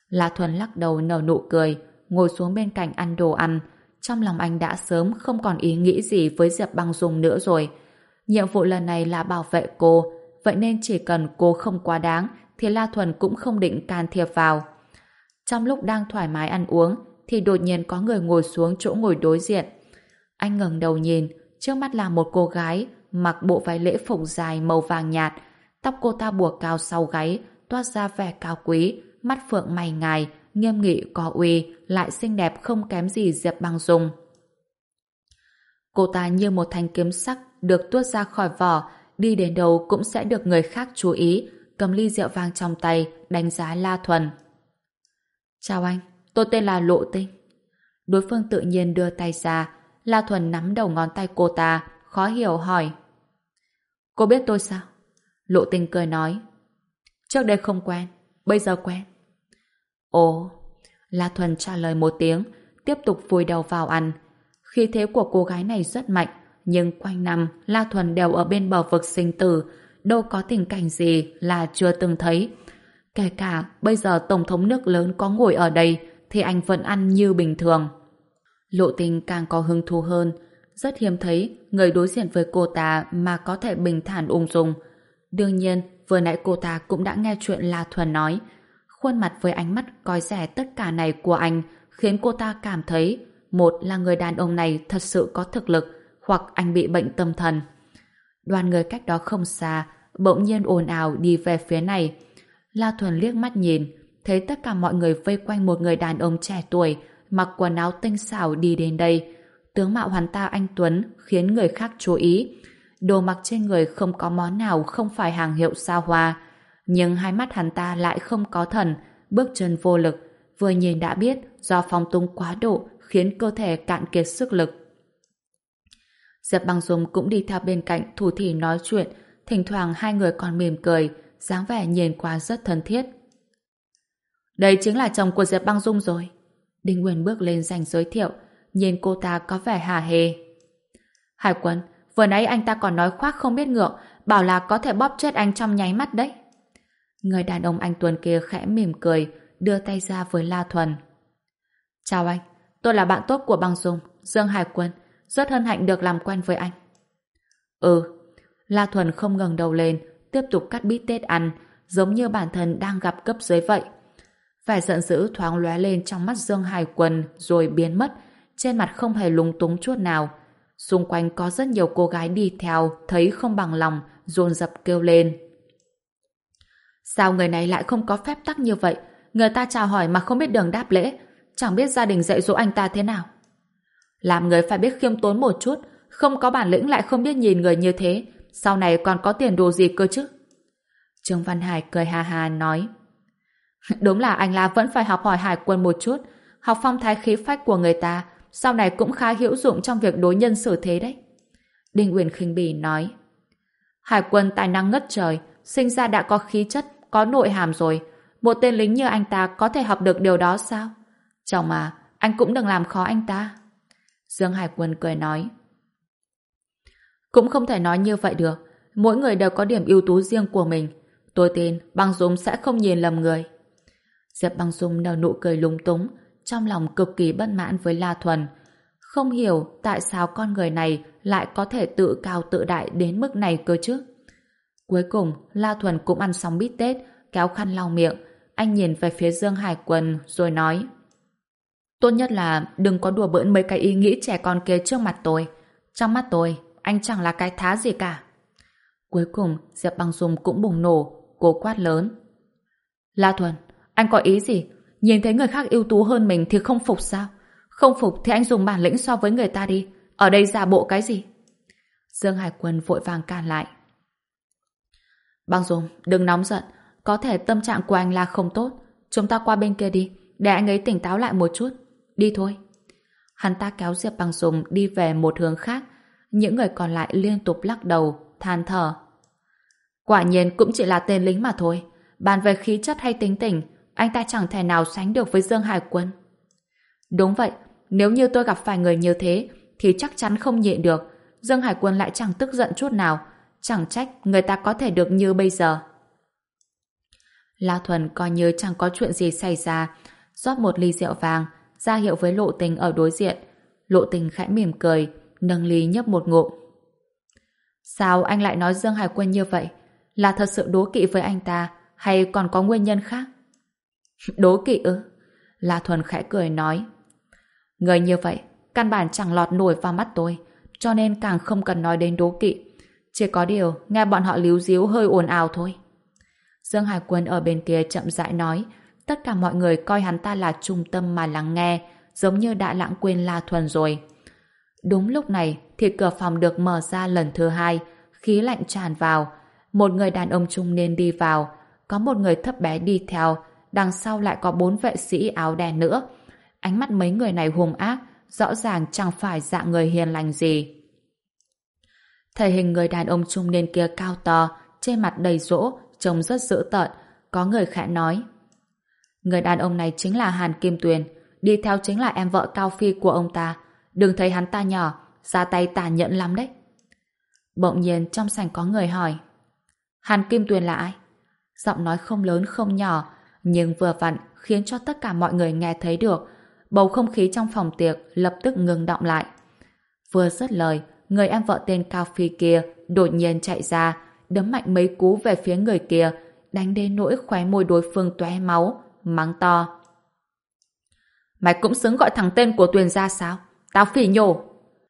La Thuần lắc đầu nở nụ cười, ngồi xuống bên cạnh ăn đồ ăn. Trong lòng anh đã sớm không còn ý nghĩ gì với Diệp Băng Dung nữa rồi. Nhiệm vụ lần này là bảo vệ cô, vậy nên chỉ cần cô không quá đáng thì La Thuần cũng không định can thiệp vào. Trong lúc đang thoải mái ăn uống thì đột nhiên có người ngồi xuống chỗ ngồi đối diện. Anh ngẩng đầu nhìn, trước mắt là một cô gái mặc bộ váy lễ phục dài màu vàng nhạt, tóc cô ta buộc cao sau gáy, toát ra vẻ cao quý, mắt phượng mày ngài, nghiêm nghị có uy, lại xinh đẹp không kém gì Diệp Băng Dung. Cô ta như một thanh kiếm sắc được tuốt ra khỏi vỏ, đi đến đâu cũng sẽ được người khác chú ý, cầm ly rượu vang trong tay, đánh giá La Thuần. Chào anh, tôi tên là Lộ Tinh. Đối phương tự nhiên đưa tay ra, La Thuần nắm đầu ngón tay cô ta, khó hiểu hỏi. Cô biết tôi sao? Lộ Tinh cười nói. Trước đây không quen, bây giờ quen. Ồ, La Thuần trả lời một tiếng, tiếp tục vùi đầu vào ăn. Khí thế của cô gái này rất mạnh, nhưng quanh năm La Thuần đều ở bên bờ vực sinh tử, đâu có tình cảnh gì là chưa từng thấy. Kể cả bây giờ Tổng thống nước lớn có ngồi ở đây thì anh vẫn ăn như bình thường. Lộ tình càng có hứng thú hơn, rất hiếm thấy người đối diện với cô ta mà có thể bình thản ung dung. Đương nhiên, vừa nãy cô ta cũng đã nghe chuyện La Thuần nói. Khuôn mặt với ánh mắt coi rẻ tất cả này của anh, khiến cô ta cảm thấy một là người đàn ông này thật sự có thực lực, hoặc anh bị bệnh tâm thần. Đoàn người cách đó không xa, bỗng nhiên ồn ào đi về phía này. La Thuần liếc mắt nhìn, thấy tất cả mọi người vây quanh một người đàn ông trẻ tuổi, mặc quần áo tinh xảo đi đến đây. Tướng mạo hoàn ta anh Tuấn khiến người khác chú ý. Đồ mặc trên người không có món nào không phải hàng hiệu xa hoa. Nhưng hai mắt hắn ta lại không có thần, bước chân vô lực. Vừa nhìn đã biết do phong tung quá độ khiến cơ thể cạn kiệt sức lực. Diệp Băng Dung cũng đi theo bên cạnh thủ thị nói chuyện, thỉnh thoảng hai người còn mỉm cười, dáng vẻ nhìn qua rất thân thiết. Đây chính là chồng của Diệp Băng Dung rồi. Đinh Nguyên bước lên giành giới thiệu, nhìn cô ta có vẻ hà hề. Hải quân, vừa nãy anh ta còn nói khoác không biết ngượng, bảo là có thể bóp chết anh trong nháy mắt đấy. Người đàn ông anh Tuấn kia khẽ mỉm cười, đưa tay ra với La Thuần. Chào anh, tôi là bạn tốt của băng Dung, Dương Hải Quân, rất hân hạnh được làm quen với anh. Ừ, La Thuần không ngẩng đầu lên, tiếp tục cắt bít tết ăn, giống như bản thân đang gặp cấp dưới vậy. Vẻ giận dữ thoáng lóe lên trong mắt Dương Hải Quân rồi biến mất, trên mặt không hề lúng túng chút nào. Xung quanh có rất nhiều cô gái đi theo, thấy không bằng lòng, dồn dập kêu lên. Sao người này lại không có phép tắc như vậy? Người ta chào hỏi mà không biết đường đáp lễ, chẳng biết gia đình dạy dỗ anh ta thế nào. Làm người phải biết khiêm tốn một chút, không có bản lĩnh lại không biết nhìn người như thế, sau này còn có tiền đồ gì cơ chứ? Trương Văn Hải cười ha ha nói. Đúng là anh La vẫn phải học hỏi hải quân một chút, học phong thái khí phách của người ta, sau này cũng khá hữu dụng trong việc đối nhân xử thế đấy. Đinh Uyển khinh bỉ nói. Hải quân tài năng ngất trời, sinh ra đã có khí chất, có nội hàm rồi. Một tên lính như anh ta có thể học được điều đó sao? Chồng mà, anh cũng đừng làm khó anh ta. Dương Hải quân cười nói. Cũng không thể nói như vậy được. Mỗi người đều có điểm ưu tú riêng của mình. Tôi tin băng dung sẽ không nhìn lầm người. Diệp băng dung nở nụ cười lúng túng, trong lòng cực kỳ bất mãn với La Thuần. Không hiểu tại sao con người này lại có thể tự cao tự đại đến mức này cơ chứ. Cuối cùng, La Thuần cũng ăn xong bít tết, kéo khăn lau miệng. Anh nhìn về phía Dương Hải Quân rồi nói Tốt nhất là đừng có đùa bỡn mấy cái ý nghĩ trẻ con kia trước mặt tôi. Trong mắt tôi, anh chẳng là cái thá gì cả. Cuối cùng, Diệp Băng Dung cũng bùng nổ, cố quát lớn. La Thuần, anh có ý gì? Nhìn thấy người khác ưu tú hơn mình thì không phục sao? Không phục thì anh dùng bản lĩnh so với người ta đi. Ở đây giả bộ cái gì? Dương Hải Quân vội vàng can lại. Băng Dung, đừng nóng giận. Có thể tâm trạng của anh là không tốt. Chúng ta qua bên kia đi, để anh ấy tỉnh táo lại một chút. Đi thôi. Hắn ta kéo Diệp Băng Dung đi về một hướng khác. Những người còn lại liên tục lắc đầu, than thở. Quả nhiên cũng chỉ là tên lính mà thôi. Bàn về khí chất hay tính tình, anh ta chẳng thể nào sánh được với Dương Hải Quân. Đúng vậy, nếu như tôi gặp phải người như thế, thì chắc chắn không nhịn được. Dương Hải Quân lại chẳng tức giận chút nào. Chẳng trách người ta có thể được như bây giờ. La Thuần coi như chẳng có chuyện gì xảy ra, rót một ly rượu vàng, ra hiệu với lộ tình ở đối diện. Lộ tình khẽ mỉm cười, nâng ly nhấp một ngụm. Sao anh lại nói Dương Hải Quân như vậy? Là thật sự đố kỵ với anh ta, hay còn có nguyên nhân khác? Đố kỵ ư? La Thuần khẽ cười nói. Người như vậy, căn bản chẳng lọt nổi vào mắt tôi, cho nên càng không cần nói đến đố kỵ. Chỉ có điều, nghe bọn họ líu díu hơi ồn ào thôi. Dương Hải Quân ở bên kia chậm rãi nói, tất cả mọi người coi hắn ta là trung tâm mà lắng nghe, giống như đã lãng quên La Thuần rồi. Đúng lúc này thì cửa phòng được mở ra lần thứ hai, khí lạnh tràn vào. Một người đàn ông trung niên đi vào, có một người thấp bé đi theo, đằng sau lại có bốn vệ sĩ áo đen nữa. Ánh mắt mấy người này hung ác, rõ ràng chẳng phải dạng người hiền lành gì. Thể hình người đàn ông trung niên kia cao to, trên mặt đầy rỗ, trông rất dữ tợn. Có người khẽ nói. Người đàn ông này chính là Hàn Kim Tuyền, đi theo chính là em vợ Cao Phi của ông ta. Đừng thấy hắn ta nhỏ, ra tay tàn nhẫn lắm đấy. Bỗng nhiên trong sảnh có người hỏi. Hàn Kim Tuyền là ai? Giọng nói không lớn không nhỏ, nhưng vừa vặn khiến cho tất cả mọi người nghe thấy được. Bầu không khí trong phòng tiệc lập tức ngừng động lại. Vừa dứt lời, người em vợ tên Cao Phi kia đột nhiên chạy ra, đấm mạnh mấy cú về phía người kia, đánh đến nỗi khóe môi đối phương tóe máu, mắng to. Mày cũng xứng gọi thằng tên của Tuyền ra sao? Tao phỉ nhổ!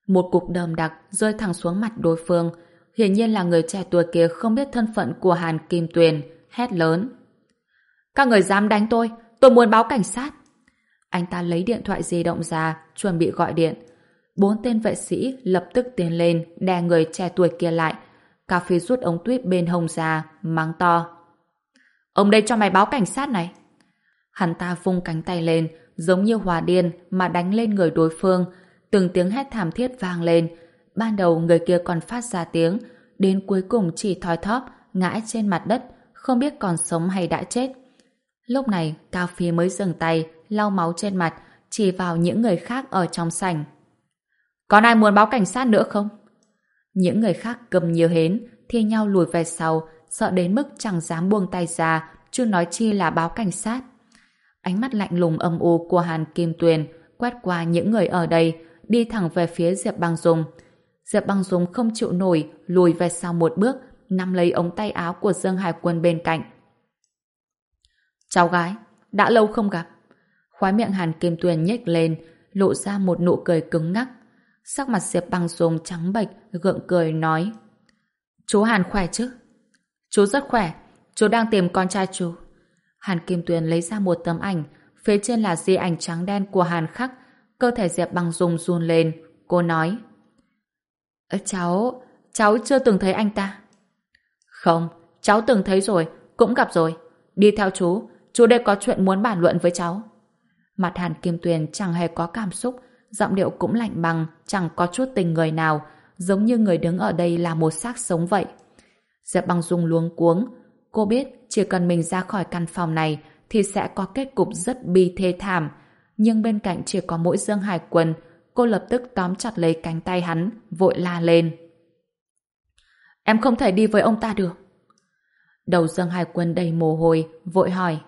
Một cục đờm đặc rơi thẳng xuống mặt đối phương. Hiển nhiên là người trẻ tuổi kia không biết thân phận của Hàn Kim Tuyền, hét lớn. Các người dám đánh tôi, tôi muốn báo cảnh sát. Anh ta lấy điện thoại di động ra, chuẩn bị gọi điện. Bốn tên vệ sĩ lập tức tiến lên, đè người trẻ tuổi kia lại. Cà phê rút ống tuyết bên hông ra, mắng to. Ông đây cho mày báo cảnh sát này. Hắn ta vung cánh tay lên, giống như hòa điên mà đánh lên người đối phương. Từng tiếng hét thảm thiết vang lên. Ban đầu người kia còn phát ra tiếng, đến cuối cùng chỉ thoi thóp, ngã trên mặt đất, không biết còn sống hay đã chết. Lúc này, Cao Phi mới dừng tay, lau máu trên mặt, chỉ vào những người khác ở trong sảnh. Còn ai muốn báo cảnh sát nữa không? Những người khác cầm nhiều hến, thi nhau lùi về sau, sợ đến mức chẳng dám buông tay ra, chưa nói chi là báo cảnh sát. Ánh mắt lạnh lùng âm u của Hàn Kim Tuyền quét qua những người ở đây, đi thẳng về phía Diệp Băng Dung. Diệp Băng Dung không chịu nổi, lùi về sau một bước, nắm lấy ống tay áo của Dương Hải Quân bên cạnh. Cháu gái, đã lâu không gặp. Khói miệng Hàn Kim Tuyền nhếch lên, lộ ra một nụ cười cứng ngắc. Sắc mặt Diệp Băng Dung trắng bệch, gượng cười nói. Chú Hàn khỏe chứ? Chú rất khỏe, chú đang tìm con trai chú. Hàn Kim Tuyền lấy ra một tấm ảnh, phía trên là di ảnh trắng đen của Hàn Khắc, cơ thể Diệp Băng Dung run lên, cô nói. Cháu, cháu chưa từng thấy anh ta. Không, cháu từng thấy rồi, cũng gặp rồi. Đi theo chú, chú đây có chuyện muốn bàn luận với cháu. Mặt Hàn Kim Tuyền chẳng hề có cảm xúc, giọng điệu cũng lạnh bằng, chẳng có chút tình người nào, giống như người đứng ở đây là một xác sống vậy. Diệp Băng Dung luống cuống. Cô biết chỉ cần mình ra khỏi căn phòng này thì sẽ có kết cục rất bi thê thảm. Nhưng bên cạnh chỉ có mỗi Dương Hải Quân, cô lập tức tóm chặt lấy cánh tay hắn, vội la lên. Em không thể đi với ông ta được. Đầu Dương Hải Quân đầy mồ hôi, vội hỏi.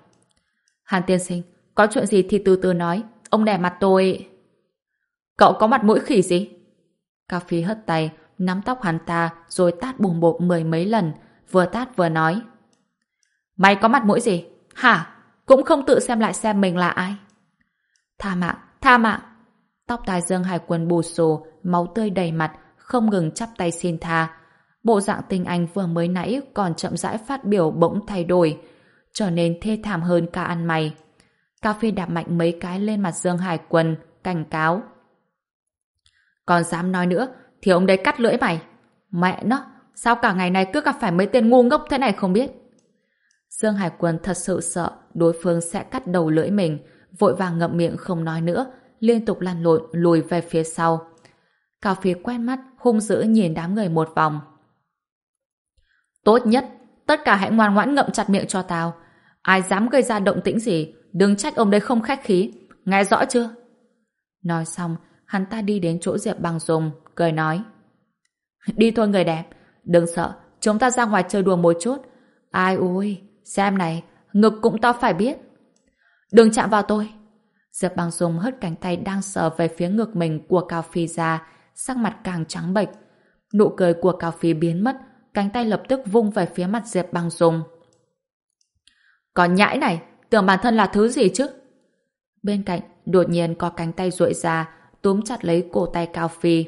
Hàn tiên sinh, có chuyện gì thì từ từ nói, ông đè mặt tôi... Cậu có mặt mũi khỉ gì? Cao Phi hất tay, nắm tóc hắn ta rồi tát bùng bột mười mấy lần, vừa tát vừa nói. Mày có mặt mũi gì? Hả? Cũng không tự xem lại xem mình là ai. Tha mạng, tha mạng. Tóc tai Dương Hải Quân bù xù, máu tươi đầy mặt, không ngừng chắp tay xin tha. Bộ dạng tình anh vừa mới nãy còn chậm rãi phát biểu bỗng thay đổi, trở nên thê thảm hơn cả ăn mày. Cà phê đạp mạnh mấy cái lên mặt Dương Hải Quân, cảnh cáo. Còn dám nói nữa, thì ông đấy cắt lưỡi mày. Mẹ nó, sao cả ngày này cứ gặp phải mấy tên ngu ngốc thế này không biết? Dương Hải Quân thật sự sợ đối phương sẽ cắt đầu lưỡi mình, vội vàng ngậm miệng không nói nữa, liên tục lăn lộn lùi về phía sau. Cao Phi quét mắt, hung dữ nhìn đám người một vòng. Tốt nhất, tất cả hãy ngoan ngoãn ngậm chặt miệng cho tao. Ai dám gây ra động tĩnh gì, đừng trách ông đấy không khách khí. Nghe rõ chưa? Nói xong, hắn ta đi đến chỗ Diệp Băng Dung, cười nói. Đi thôi người đẹp, đừng sợ, chúng ta ra ngoài chơi đùa một chút. Ai ui, xem này, ngực cũng to phải biết. Đừng chạm vào tôi. Diệp Băng Dung hất cánh tay đang sờ về phía ngực mình của Cao Phi ra, sắc mặt càng trắng bệch. Nụ cười của Cao Phi biến mất, cánh tay lập tức vung về phía mặt Diệp Băng Dung. Còn nhãi này, tưởng bản thân là thứ gì chứ? Bên cạnh, đột nhiên có cánh tay duỗi ra, túm chặt lấy cổ tay Cao Phi.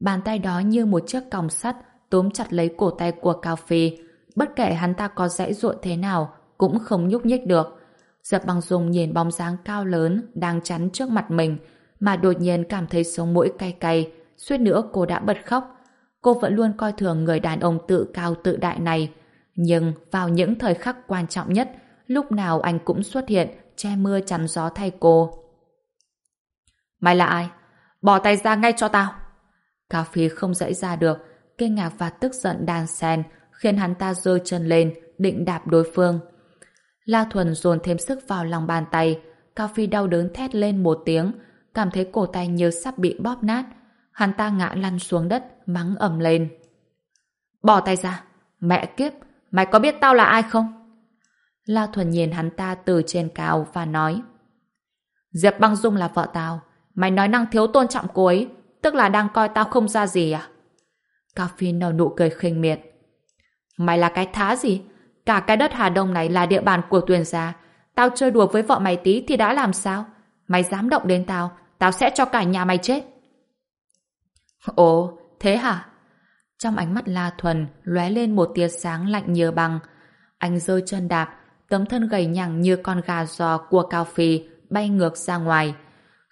Bàn tay đó như một chiếc còng sắt túm chặt lấy cổ tay của Cao Phi. Bất kể hắn ta có dãy ruộng thế nào, cũng không nhúc nhích được. Diệp Bằng Dung nhìn bóng dáng cao lớn đang chắn trước mặt mình, mà đột nhiên cảm thấy sống mũi cay cay, suýt nữa cô đã bật khóc. Cô vẫn luôn coi thường người đàn ông tự cao tự đại này, nhưng vào những thời khắc quan trọng nhất, lúc nào anh cũng xuất hiện, che mưa chắn gió thay cô. Mày là ai? Bỏ tay ra ngay cho tao. Cao Phi không dậy ra được, kinh ngạc và tức giận đan xen, khiến hắn ta rơi chân lên, định đạp đối phương. La Thuần dồn thêm sức vào lòng bàn tay, Cao Phi đau đớn thét lên một tiếng, cảm thấy cổ tay như sắp bị bóp nát. Hắn ta ngã lăn xuống đất, mắng ầm lên. Bỏ tay ra, mẹ kiếp, mày có biết tao là ai không? La Thuần nhìn hắn ta từ trên cao và nói Diệp Băng Dung là vợ tao, mày nói năng thiếu tôn trọng cô ấy, tức là đang coi tao không ra gì à? Cao Phi nở nụ cười khinh miệt. Mày là cái thá gì? Cả cái đất Hà Đông này là địa bàn của tuyền gia. Tao chơi đùa với vợ mày tí thì đã làm sao? Mày dám động đến tao, tao sẽ cho cả nhà mày chết. Ồ, thế hả? Trong ánh mắt La Thuần lóe lên một tia sáng lạnh như băng. Anh rơi chân đạp, tấm thân gầy nhẳng như con gà giò của Cao Phi bay ngược ra ngoài.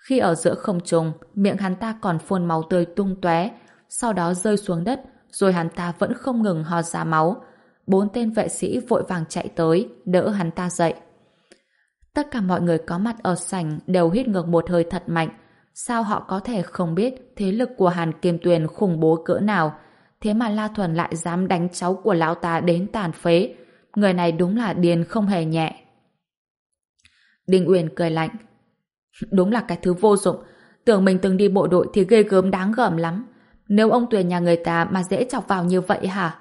Khi ở giữa không trung, miệng hắn ta còn phun máu tươi tung tóe, sau đó rơi xuống đất, rồi hắn ta vẫn không ngừng ho ra máu. Bốn tên vệ sĩ vội vàng chạy tới, đỡ hắn ta dậy. Tất cả mọi người có mặt ở sảnh đều hít ngược một hơi thật mạnh. Sao họ có thể không biết thế lực của Hàn Kim Tuyền khủng bố cỡ nào? Thế mà La Thuần lại dám đánh cháu của lão ta đến tàn phế. Người này đúng là điên không hề nhẹ. Đinh Uyển cười lạnh. Đúng là cái thứ vô dụng. Tưởng mình từng đi bộ đội thì ghê gớm đáng gờm lắm. Nếu ông Tuyền nhà người ta mà dễ chọc vào như vậy hả?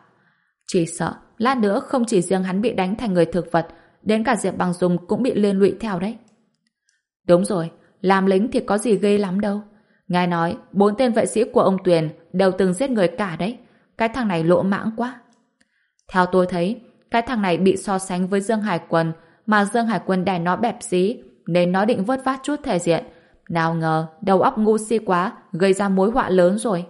Chỉ sợ, lát nữa không chỉ riêng hắn bị đánh thành người thực vật, đến cả Diệp Bằng Dung cũng bị liên lụy theo đấy. Đúng rồi, làm lính thì có gì ghê lắm đâu. Ngài nói, bốn tên vệ sĩ của ông Tuyền đều từng giết người cả đấy. Cái thằng này lộ mãng quá. Theo tôi thấy, cái thằng này bị so sánh với Dương Hải Quân, mà Dương Hải Quân đè nó bẹp dí nên nó định vớt vát chút thể diện. Nào ngờ, đầu óc ngu si quá, gây ra mối họa lớn rồi.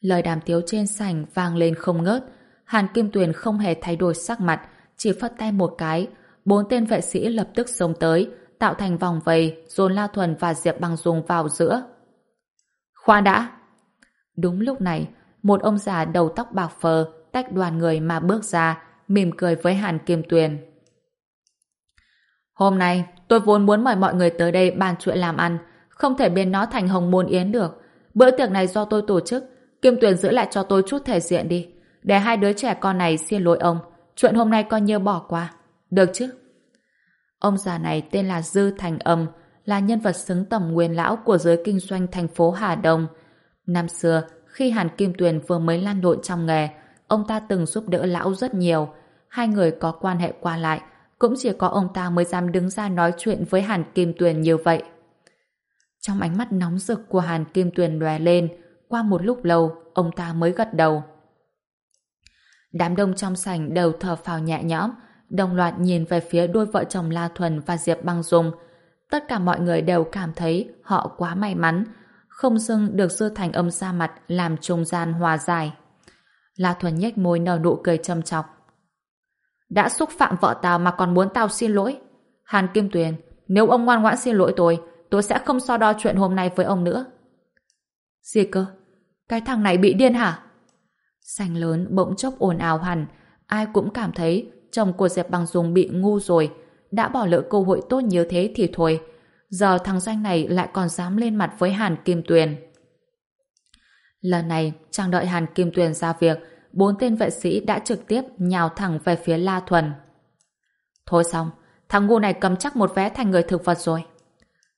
Lời đàm tiếu trên sảnh vang lên không ngớt. Hàn Kim Tuyền không hề thay đổi sắc mặt, chỉ phất tay một cái. Bốn tên vệ sĩ lập tức xông tới, tạo thành vòng vây, dồn La Thuần và Diệp Băng Dung vào giữa. Khoan đã! Đúng lúc này, một ông già đầu tóc bạc phơ tách đoàn người mà bước ra, mỉm cười với Hàn Kim Tuyền. Hôm nay, tôi vốn muốn mời mọi người tới đây bàn chuyện làm ăn, không thể biến nó thành hồng môn yến được. Bữa tiệc này do tôi tổ chức, Kim Tuyền giữ lại cho tôi chút thể diện đi, để hai đứa trẻ con này xin lỗi ông. Chuyện hôm nay coi như bỏ qua. Được chứ? Ông già này tên là Dư Thành Âm, là nhân vật xứng tầm nguyên lão của giới kinh doanh thành phố Hà Đông. Năm xưa, khi Hàn Kim Tuyền vừa mới lan lộn trong nghề, ông ta từng giúp đỡ lão rất nhiều. Hai người có quan hệ qua lại, cũng chỉ có ông ta mới dám đứng ra nói chuyện với Hàn Kim Tuyền như vậy. Trong ánh mắt nóng rực của Hàn Kim Tuyền lòe lên, qua một lúc lâu, ông ta mới gật đầu. Đám đông trong sảnh đều thở phào nhẹ nhõm, đồng loạt nhìn về phía đôi vợ chồng La Thuần và Diệp Băng Dung. Tất cả mọi người đều cảm thấy họ quá may mắn, không dưng được Dư Thành âm ra mặt làm trung gian hòa giải. La Thuần nhếch môi nở nụ cười châm chọc. Đã xúc phạm vợ tao mà còn muốn tao xin lỗi. Hàn Kim Tuyền, nếu ông ngoan ngoãn xin lỗi tôi, tôi sẽ không so đo chuyện hôm nay với ông nữa. Gì cơ? Cái thằng này bị điên hả? Sành lớn bỗng chốc ồn ào hẳn, ai cũng cảm thấy chồng của Diệp Bằng Dung bị ngu rồi, đã bỏ lỡ cơ hội tốt như thế thì thôi. Giờ thằng danh này lại còn dám lên mặt với Hàn Kim Tuyền. Lần này, chẳng đợi Hàn Kim Tuyền ra việc, bốn tên vệ sĩ đã trực tiếp nhào thẳng về phía La Thuần. Thôi xong, thằng ngu này cầm chắc một vé thành người thực vật rồi.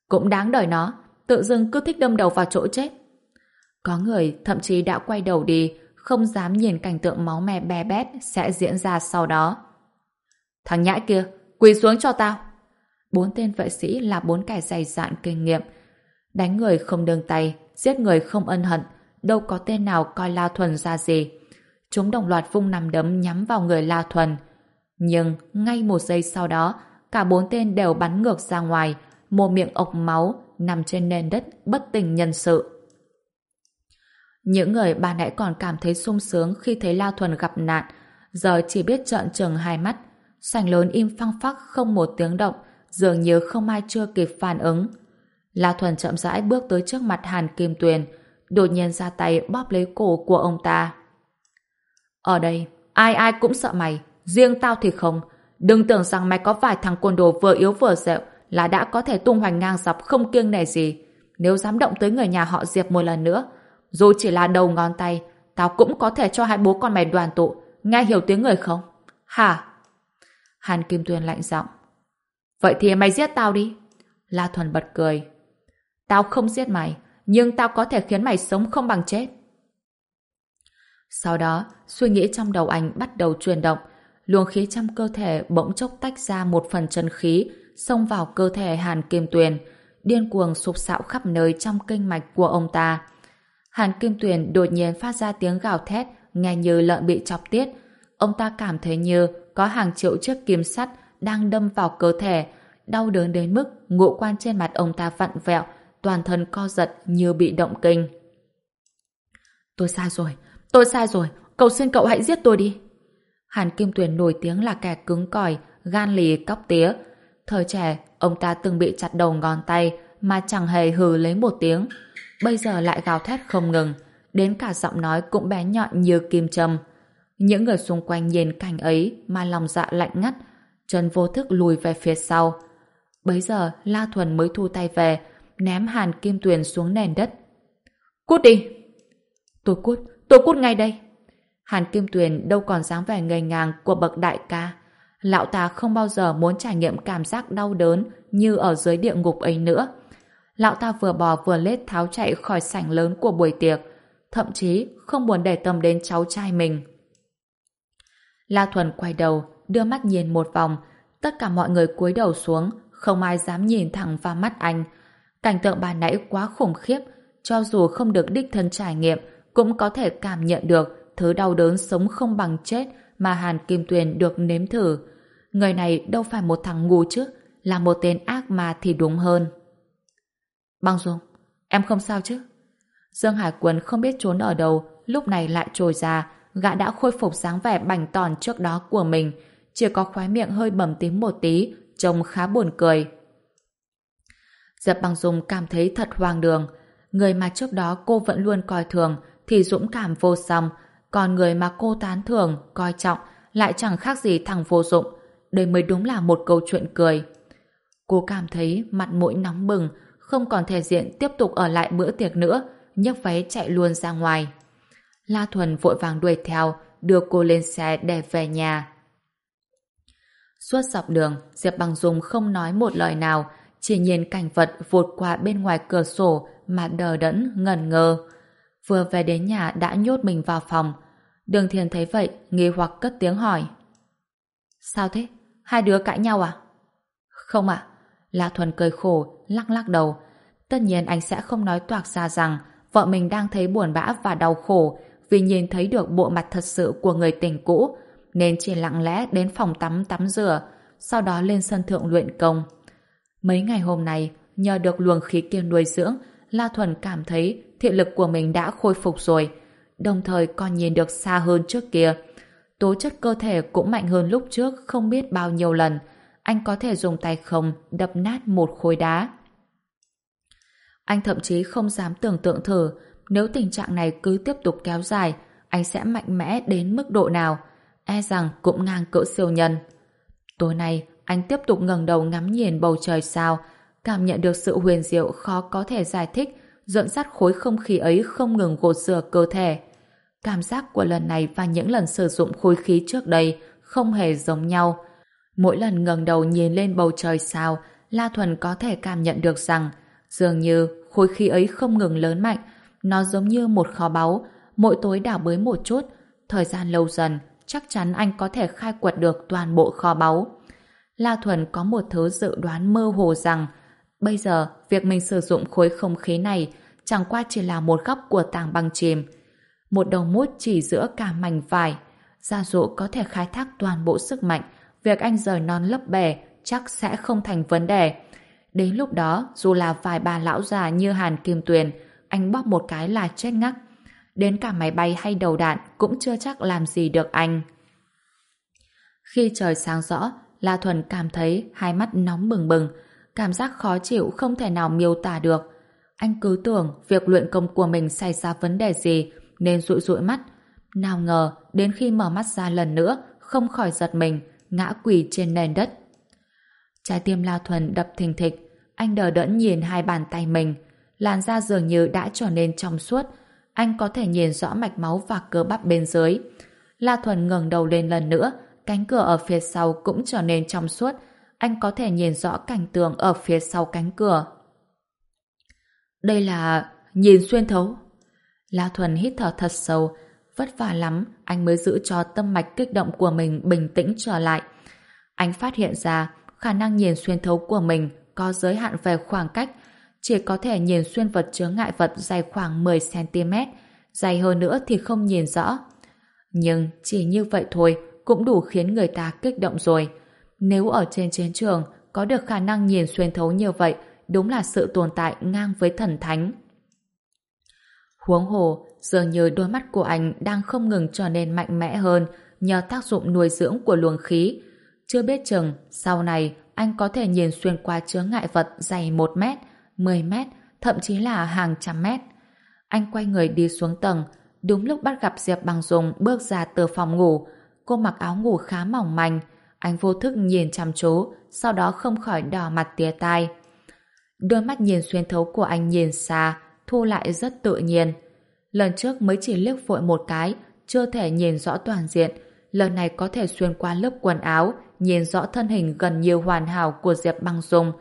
Cũng đáng đời nó, tự dưng cứ thích đâm đầu vào chỗ chết. Có người thậm chí đã quay đầu đi, không dám nhìn cảnh tượng máu me bé bét sẽ diễn ra sau đó. Thằng nhãi kia, quỳ xuống cho tao. Bốn tên vệ sĩ là bốn kẻ dày dạn kinh nghiệm. Đánh người không đương tay, giết người không ân hận, đâu có tên nào coi La Thuần ra gì. Chúng đồng loạt vung nằm đấm nhắm vào người La Thuần. Nhưng, ngay một giây sau đó, cả bốn tên đều bắn ngược ra ngoài, mồm miệng ộc máu, nằm trên nền đất bất tỉnh nhân sự. Những người bà nãy còn cảm thấy sung sướng khi thấy La Thuần gặp nạn, giờ chỉ biết trợn trừng hai mắt. Sảnh lớn im phăng phắc không một tiếng động, dường như không ai chưa kịp phản ứng. La Thuần chậm rãi bước tới trước mặt Hàn Kim Tuyền, đột nhiên ra tay bóp lấy cổ của ông ta. Ở đây, ai ai cũng sợ mày, riêng tao thì không. Đừng tưởng rằng mày có vài thằng côn đồ vừa yếu vừa dẹo là đã có thể tung hoành ngang dọc không kiêng nể gì. Nếu dám động tới người nhà họ Diệp một lần nữa, dù chỉ là đầu ngón tay, tao cũng có thể cho hai bố con mày đoàn tụ. Nghe hiểu tiếng người không? Hả? Hàn Kim Tuyên lạnh giọng. Vậy thì mày giết tao đi. La Thuần bật cười. Tao không giết mày, nhưng tao có thể khiến mày sống không bằng chết. Sau đó, suy nghĩ trong đầu anh bắt đầu chuyển động. Luồng khí trong cơ thể bỗng chốc tách ra một phần chân khí, xông vào cơ thể Hàn Kim Tuyền, điên cuồng sụp sạo khắp nơi trong kinh mạch của ông ta. Hàn Kim Tuyền đột nhiên phát ra tiếng gào thét, nghe như lợn bị chọc tiết. Ông ta cảm thấy như có hàng triệu chiếc kim sắt đang đâm vào cơ thể, đau đớn đến mức ngũ quan trên mặt ông ta vặn vẹo, toàn thân co giật như bị động kinh. Tôi sai rồi, tôi sai rồi, cầu xin cậu hãy giết tôi đi. Hàn Kim Tuyền nổi tiếng là kẻ cứng cỏi, gan lì cóc tía. Thời trẻ, ông ta từng bị chặt đầu ngón tay mà chẳng hề hừ lấy một tiếng bây giờ lại gào thét không ngừng, đến cả giọng nói cũng bé nhọn như kim châm. Những người xung quanh nhìn cảnh ấy mà lòng dạ lạnh ngắt, chân vô thức lùi về phía sau. Bấy giờ La Thuần mới thu tay về, ném Hàn Kim Tuyền xuống nền đất. Cút đi! Tôi cút, tôi cút ngay đây! Hàn Kim Tuyền đâu còn dáng vẻ ngây ngang của bậc đại ca. Lão ta không bao giờ muốn trải nghiệm cảm giác đau đớn như ở dưới địa ngục ấy nữa lão ta vừa bò vừa lết tháo chạy khỏi sảnh lớn của buổi tiệc, thậm chí không muốn để tâm đến cháu trai mình. La Thuần quay đầu, đưa mắt nhìn một vòng, tất cả mọi người cúi đầu xuống, không ai dám nhìn thẳng vào mắt anh. Cảnh tượng bà nãy quá khủng khiếp, cho dù không được đích thân trải nghiệm, cũng có thể cảm nhận được thứ đau đớn sống không bằng chết mà Hàn Kim Tuyền được nếm thử. Người này đâu phải một thằng ngu chứ, là một tên ác mà thì đúng hơn. Băng Dung, em không sao chứ? Dương Hải Quân không biết trốn ở đâu, lúc này lại trồi ra, gã đã khôi phục dáng vẻ bảnh tòn trước đó của mình, chỉ có khóe miệng hơi bầm tím một tí, trông khá buồn cười. dập Băng Dung cảm thấy thật hoang đường. Người mà trước đó cô vẫn luôn coi thường thì dũng cảm vô song, còn người mà cô tán thưởng, coi trọng lại chẳng khác gì thằng vô dụng. Đây mới đúng là một câu chuyện cười. Cô cảm thấy mặt mũi nóng bừng, không còn thể diện tiếp tục ở lại bữa tiệc nữa, nhấc váy chạy luôn ra ngoài. La Thuần vội vàng đuổi theo, đưa cô lên xe để về nhà. Suốt dọc đường, Diệp Bằng Dung không nói một lời nào, chỉ nhìn cảnh vật vụt qua bên ngoài cửa sổ mà đờ đẫn, ngẩn ngơ. Vừa về đến nhà đã nhốt mình vào phòng. Đường Thiền thấy vậy, nghi hoặc cất tiếng hỏi. Sao thế? Hai đứa cãi nhau à? Không ạ. La Thuần cười khổ, lắc lắc đầu. Tất nhiên anh sẽ không nói toạc ra rằng vợ mình đang thấy buồn bã và đau khổ vì nhìn thấy được bộ mặt thật sự của người tình cũ nên chỉ lặng lẽ đến phòng tắm tắm rửa sau đó lên sân thượng luyện công. Mấy ngày hôm nay nhờ được luồng khí kia nuôi dưỡng La Thuần cảm thấy thị lực của mình đã khôi phục rồi, đồng thời còn nhìn được xa hơn trước kia. Tố chất cơ thể cũng mạnh hơn lúc trước không biết bao nhiêu lần anh có thể dùng tay không đập nát một khối đá. Anh thậm chí không dám tưởng tượng thử, nếu tình trạng này cứ tiếp tục kéo dài, anh sẽ mạnh mẽ đến mức độ nào e rằng cũng ngang cỡ siêu nhân. Tối nay, anh tiếp tục ngẩng đầu ngắm nhìn bầu trời sao cảm nhận được sự huyền diệu khó có thể giải thích dẫn dắt khối không khí ấy không ngừng gột rửa cơ thể. Cảm giác của lần này và những lần sử dụng khối khí trước đây không hề giống nhau. Mỗi lần ngẩng đầu nhìn lên bầu trời sao, La Thuần có thể cảm nhận được rằng dường như khối khí ấy không ngừng lớn mạnh, nó giống như một kho báu, mỗi tối đảo bới một chút, thời gian lâu dần, chắc chắn anh có thể khai quật được toàn bộ kho báu. La Thuần có một thứ dự đoán mơ hồ rằng bây giờ việc mình sử dụng khối không khí này chẳng qua chỉ là một góc của tảng băng chìm. Một đầu mút chỉ giữa cả mảnh vải, gia dụ có thể khai thác toàn bộ sức mạnh việc anh rời non lấp bè chắc sẽ không thành vấn đề. Đến lúc đó, dù là vài bà lão già như Hàn Kim Tuyền, anh bóp một cái là chết ngắc. Đến cả máy bay hay đầu đạn cũng chưa chắc làm gì được anh. Khi trời sáng rõ, La Thuần cảm thấy hai mắt nóng bừng bừng, cảm giác khó chịu không thể nào miêu tả được. Anh cứ tưởng việc luyện công của mình xảy ra vấn đề gì nên rụi rụi mắt. Nào ngờ, đến khi mở mắt ra lần nữa, không khỏi giật mình, ngã quỳ trên nền đất. Trái tim La Thuần đập thình thịch, anh đờ đẫn nhìn hai bàn tay mình, làn da dường như đã trở nên trong suốt, anh có thể nhìn rõ mạch máu và cơ bắp bên dưới. La Thuần ngẩng đầu lên lần nữa, cánh cửa ở phía sau cũng trở nên trong suốt, anh có thể nhìn rõ cảnh tượng ở phía sau cánh cửa. Đây là... nhìn xuyên thấu. La Thuần hít thở thật sâu, vất vả lắm anh mới giữ cho tâm mạch kích động của mình bình tĩnh trở lại. Anh phát hiện ra khả năng nhìn xuyên thấu của mình có giới hạn về khoảng cách, chỉ có thể nhìn xuyên vật chứa ngại vật dài khoảng 10cm, dài hơn nữa thì không nhìn rõ. Nhưng chỉ như vậy thôi cũng đủ khiến người ta kích động rồi. Nếu ở trên chiến trường có được khả năng nhìn xuyên thấu như vậy, đúng là sự tồn tại ngang với thần thánh. Huống hồ, dường như đôi mắt của anh đang không ngừng trở nên mạnh mẽ hơn nhờ tác dụng nuôi dưỡng của luồng khí. Chưa biết chừng, sau này anh có thể nhìn xuyên qua chứa ngại vật dày 1 mét, 10 mét, thậm chí là hàng trăm mét. Anh quay người đi xuống tầng, đúng lúc bắt gặp Diệp Bằng dùng bước ra từ phòng ngủ. Cô mặc áo ngủ khá mỏng manh, anh vô thức nhìn chăm chú, sau đó không khỏi đỏ mặt tía tai. Đôi mắt nhìn xuyên thấu của anh nhìn xa, thu lại rất tự nhiên. Lần trước mới chỉ liếc vội một cái, chưa thể nhìn rõ toàn diện. Lần này có thể xuyên qua lớp quần áo, nhìn rõ thân hình gần như hoàn hảo của Diệp Băng Dung.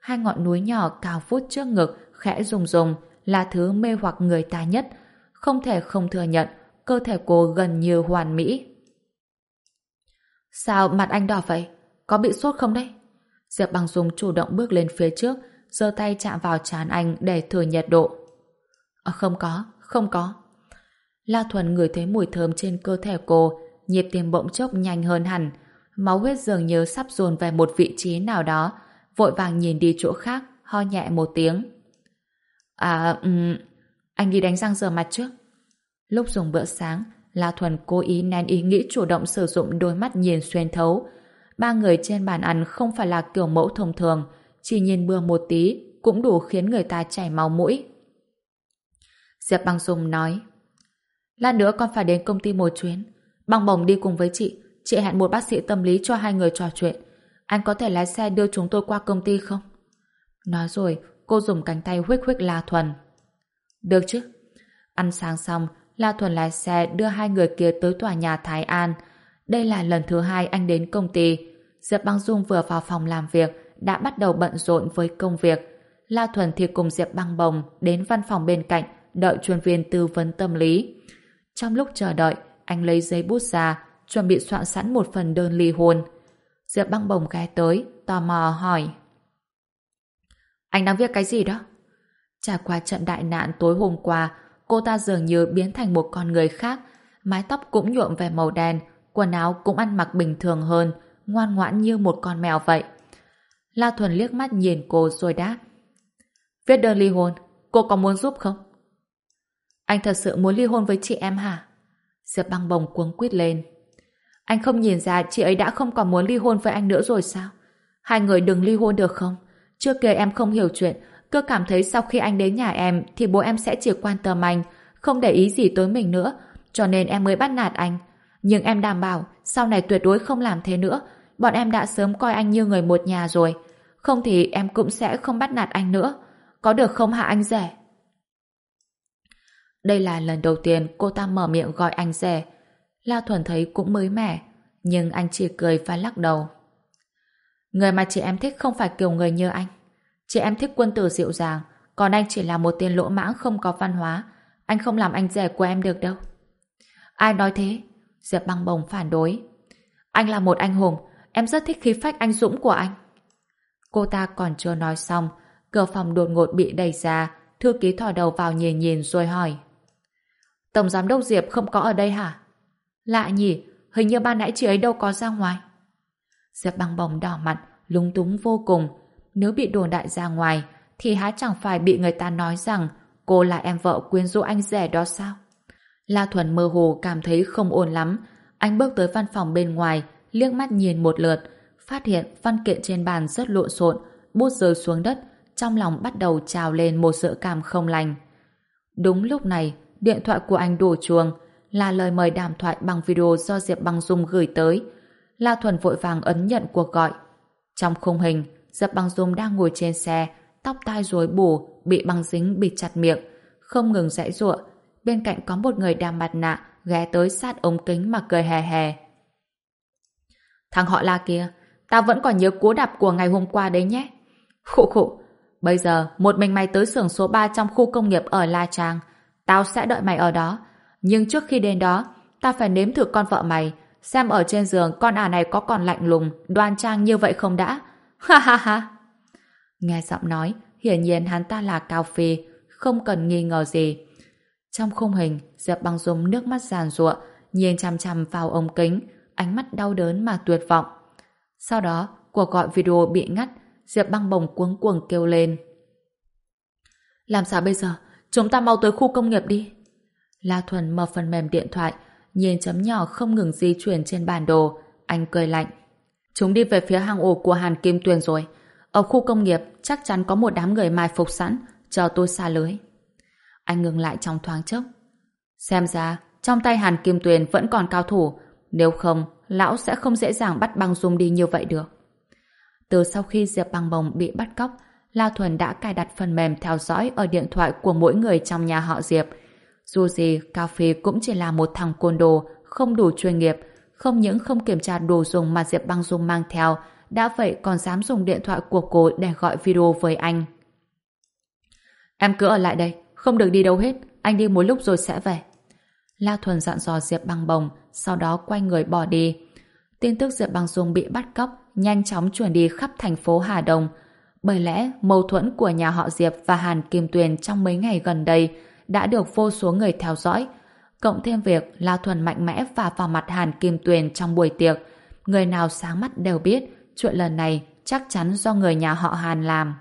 Hai ngọn núi nhỏ cao phút trước ngực, khẽ rùng rùng là thứ mê hoặc người ta nhất. Không thể không thừa nhận, cơ thể cô gần như hoàn mỹ. Sao mặt anh đỏ vậy? Có bị sốt không đấy? Diệp Băng Dung chủ động bước lên phía trước, giơ tay chạm vào trán anh để thử nhiệt độ. À, không có, không có. La Thuần ngửi thấy mùi thơm trên cơ thể cô, nhịp tim bỗng chốc nhanh hơn hẳn. Máu huyết dường như sắp dồn về một vị trí nào đó, vội vàng nhìn đi chỗ khác, ho nhẹ một tiếng. À, um, anh đi đánh răng rửa mặt trước. Lúc dùng bữa sáng, La Thuần cố ý nén ý nghĩ chủ động sử dụng đôi mắt nhìn xuyên thấu. Ba người trên bàn ăn không phải là kiểu mẫu thông thường, chỉ nhìn bừa một tí cũng đủ khiến người ta chảy máu mũi. Diệp Băng Dung nói Lát nữa con phải đến công ty một chuyến. Băng bồng đi cùng với chị. Chị hẹn một bác sĩ tâm lý cho hai người trò chuyện. Anh có thể lái xe đưa chúng tôi qua công ty không? Nói rồi, cô dùng cánh tay huyết huyết La Thuần. Được chứ? Ăn sáng xong, La Thuần lái xe đưa hai người kia tới tòa nhà Thái An. Đây là lần thứ hai anh đến công ty. Diệp Băng Dung vừa vào phòng làm việc, đã bắt đầu bận rộn với công việc. La Thuần thì cùng Diệp Băng Bồng đến văn phòng bên cạnh, đợi chuyên viên tư vấn tâm lý. Trong lúc chờ đợi, anh lấy giấy bút ra, chuẩn bị soạn sẵn một phần đơn ly hôn. Diệp Băng Bồng ghé tới, tò mò hỏi. Anh đang viết cái gì đó? Trải qua trận đại nạn tối hôm qua, cô ta dường như biến thành một con người khác, mái tóc cũng nhuộm về màu đen, quần áo cũng ăn mặc bình thường hơn, ngoan ngoãn như một con mèo vậy. La Thuần liếc mắt nhìn cô rồi đáp. Viết đơn ly hôn, cô có muốn giúp không? Anh thật sự muốn ly hôn với chị em hả? Diệp băng bồng cuống quýt lên. Anh không nhìn ra chị ấy đã không còn muốn ly hôn với anh nữa rồi sao? Hai người đừng ly hôn được không? Trước kia em không hiểu chuyện, cơ cảm thấy sau khi anh đến nhà em thì bố em sẽ chỉ quan tâm anh, không để ý gì tới mình nữa, cho nên em mới bắt nạt anh. Nhưng em đảm bảo sau này tuyệt đối không làm thế nữa, bọn em đã sớm coi anh như người một nhà rồi. Không thì em cũng sẽ không bắt nạt anh nữa. Có được không hả anh rể? Đây là lần đầu tiên cô ta mở miệng gọi anh rể. La Thuần thấy cũng mới mẻ, nhưng anh chỉ cười và lắc đầu. Người mà chị em thích không phải kiểu người như anh. Chị em thích quân tử dịu dàng, còn anh chỉ là một tên lỗ mãng không có văn hóa. Anh không làm anh rể của em được đâu. Ai nói thế? Diệp băng bồng phản đối. Anh là một anh hùng, em rất thích khí phách anh dũng của anh. Cô ta còn chưa nói xong, cửa phòng đột ngột bị đẩy ra, thư ký thò đầu vào nhìn nhìn rồi hỏi. Tổng giám đốc Diệp không có ở đây hả? Lạ nhỉ, hình như ban nãy chị ấy đâu có ra ngoài. Diệp băng bồng đỏ mặt, lúng túng vô cùng. Nếu bị đồn đại ra ngoài, thì há chẳng phải bị người ta nói rằng cô là em vợ quyến rũ anh rẻ đó sao? La Thuần mơ hồ cảm thấy không ổn lắm. Anh bước tới văn phòng bên ngoài, liếc mắt nhìn một lượt, phát hiện văn kiện trên bàn rất lộn xộn, bút rơi xuống đất, trong lòng bắt đầu trào lên một sự cảm không lành. Đúng lúc này, điện thoại của anh đổ chuông, là lời mời đàm thoại bằng video do Diệp Băng Dung gửi tới. La Thuần vội vàng ấn nhận cuộc gọi. Trong khung hình, dập Băng Dung đang ngồi trên xe, tóc tai rối bù, bị băng dính bịt chặt miệng, không ngừng dãy rụa. Bên cạnh có một người đeo mặt nạ ghé tới sát ống kính mà cười hè hè. Thằng họ La kia, tao vẫn còn nhớ cú đạp của ngày hôm qua đấy nhé. Khụ khụ, bây giờ một mình mày tới xưởng số 3 trong khu công nghiệp ở La Trang, tao sẽ đợi mày ở đó. Nhưng trước khi đến đó, tao phải nếm thử con vợ mày, xem ở trên giường con ả này có còn lạnh lùng, đoan trang như vậy không đã. Ha ha ha. Nghe giọng nói, hiển nhiên hắn ta là Cao Phi, không cần nghi ngờ gì. Trong khung hình, Diệp băng dung nước mắt giàn ruộng, nhìn chằm chằm vào ống kính, ánh mắt đau đớn mà tuyệt vọng. Sau đó, cuộc gọi video bị ngắt, Diệp băng bồng cuống cuồng kêu lên. Làm sao bây giờ? Chúng ta mau tới khu công nghiệp đi. La Thuần mở phần mềm điện thoại, nhìn chấm nhỏ không ngừng di chuyển trên bản đồ. Anh cười lạnh. Chúng đi về phía hang ổ của Hàn Kim Tuyền rồi. Ở khu công nghiệp chắc chắn có một đám người mai phục sẵn, chờ tôi xa lưới. Anh ngừng lại trong thoáng chốc. Xem ra, trong tay Hàn Kim Tuyền vẫn còn cao thủ, nếu không, lão sẽ không dễ dàng bắt băng dung đi như vậy được. Từ sau khi Diệp băng bồng bị bắt cóc, La Thuần đã cài đặt phần mềm theo dõi ở điện thoại của mỗi người trong nhà họ Diệp. Dù gì, Cao Phi cũng chỉ là một thằng côn đồ, không đủ chuyên nghiệp, không những không kiểm tra đồ dùng mà Diệp băng dung mang theo, đã vậy còn dám dùng điện thoại của cô để gọi video với anh. Em cứ ở lại đây, không được đi đâu hết, anh đi một lúc rồi sẽ về. La Thuần dặn dò Diệp băng bồng, sau đó quay người bỏ đi. Tin tức Diệp băng dung bị bắt cóc nhanh chóng chuyển đi khắp thành phố Hà Đông. Bởi lẽ, mâu thuẫn của nhà họ Diệp và Hàn Kim Tuyền trong mấy ngày gần đây đã được vô số người theo dõi. Cộng thêm việc lao Thuần mạnh mẽ và vào mặt Hàn Kim Tuyền trong buổi tiệc, người nào sáng mắt đều biết chuyện lần này chắc chắn do người nhà họ Hàn làm.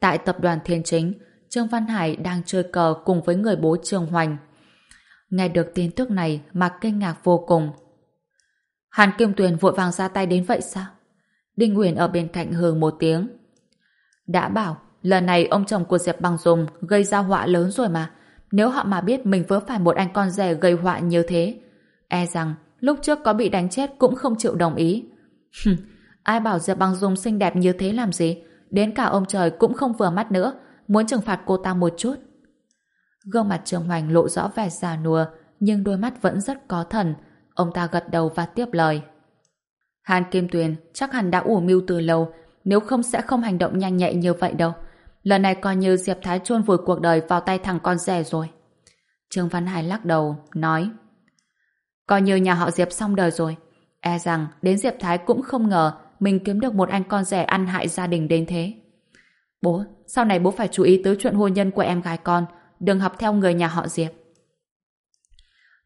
Tại tập đoàn Thiên Chính, Trương Văn Hải đang chơi cờ cùng với người bố Trương Hoành. Nghe được tin tức này mà kinh ngạc vô cùng. Hàn Kim Tuyền vội vàng ra tay đến vậy sao? Đinh Uyển ở bên cạnh hừ một tiếng. Đã bảo, lần này ông chồng của Diệp Bằng Dùng gây ra họa lớn rồi mà. Nếu họ mà biết mình vớ phải một anh con rể gây họa như thế, e rằng lúc trước có bị đánh chết cũng không chịu đồng ý. Ai bảo Diệp Bằng Dung xinh đẹp như thế làm gì? Đến cả ông trời cũng không vừa mắt nữa, muốn trừng phạt cô ta một chút. Gương mặt trường Hoành lộ rõ vẻ già nùa, nhưng đôi mắt vẫn rất có thần. Ông ta gật đầu và tiếp lời. Hàn Kim Tuyền chắc hẳn đã ủ mưu từ lâu, nếu không sẽ không hành động nhanh nhạy như vậy đâu. Lần này coi như Diệp Thái chôn vùi cuộc đời vào tay thằng con rẻ rồi. Trương Văn Hải lắc đầu, nói Coi như nhà họ Diệp xong đời rồi. E rằng đến Diệp Thái cũng không ngờ mình kiếm được một anh con rẻ ăn hại gia đình đến thế. Bố, sau này bố phải chú ý tới chuyện hôn nhân của em gái con, đừng học theo người nhà họ Diệp.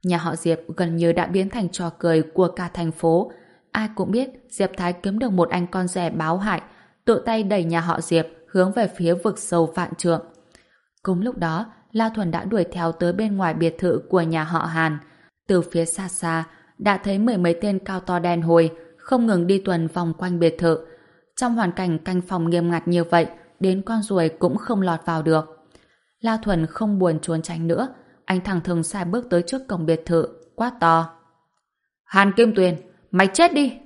Nhà họ Diệp gần như đã biến thành trò cười của cả thành phố. Ai cũng biết Diệp Thái kiếm được một anh con rẻ báo hại, tự tay đẩy nhà họ Diệp hướng về phía vực sâu vạn trượng. Cùng lúc đó, La Thuần đã đuổi theo tới bên ngoài biệt thự của nhà họ Hàn. Từ phía xa xa, đã thấy mười mấy tên cao to đen hồi, không ngừng đi tuần vòng quanh biệt thự. Trong hoàn cảnh canh phòng nghiêm ngặt như vậy, đến con ruồi cũng không lọt vào được. La Thuần không buồn trốn tránh nữa, anh thẳng thừng sai bước tới trước cổng biệt thự, quát to. Hàn Kim Tuyền, mày chết đi!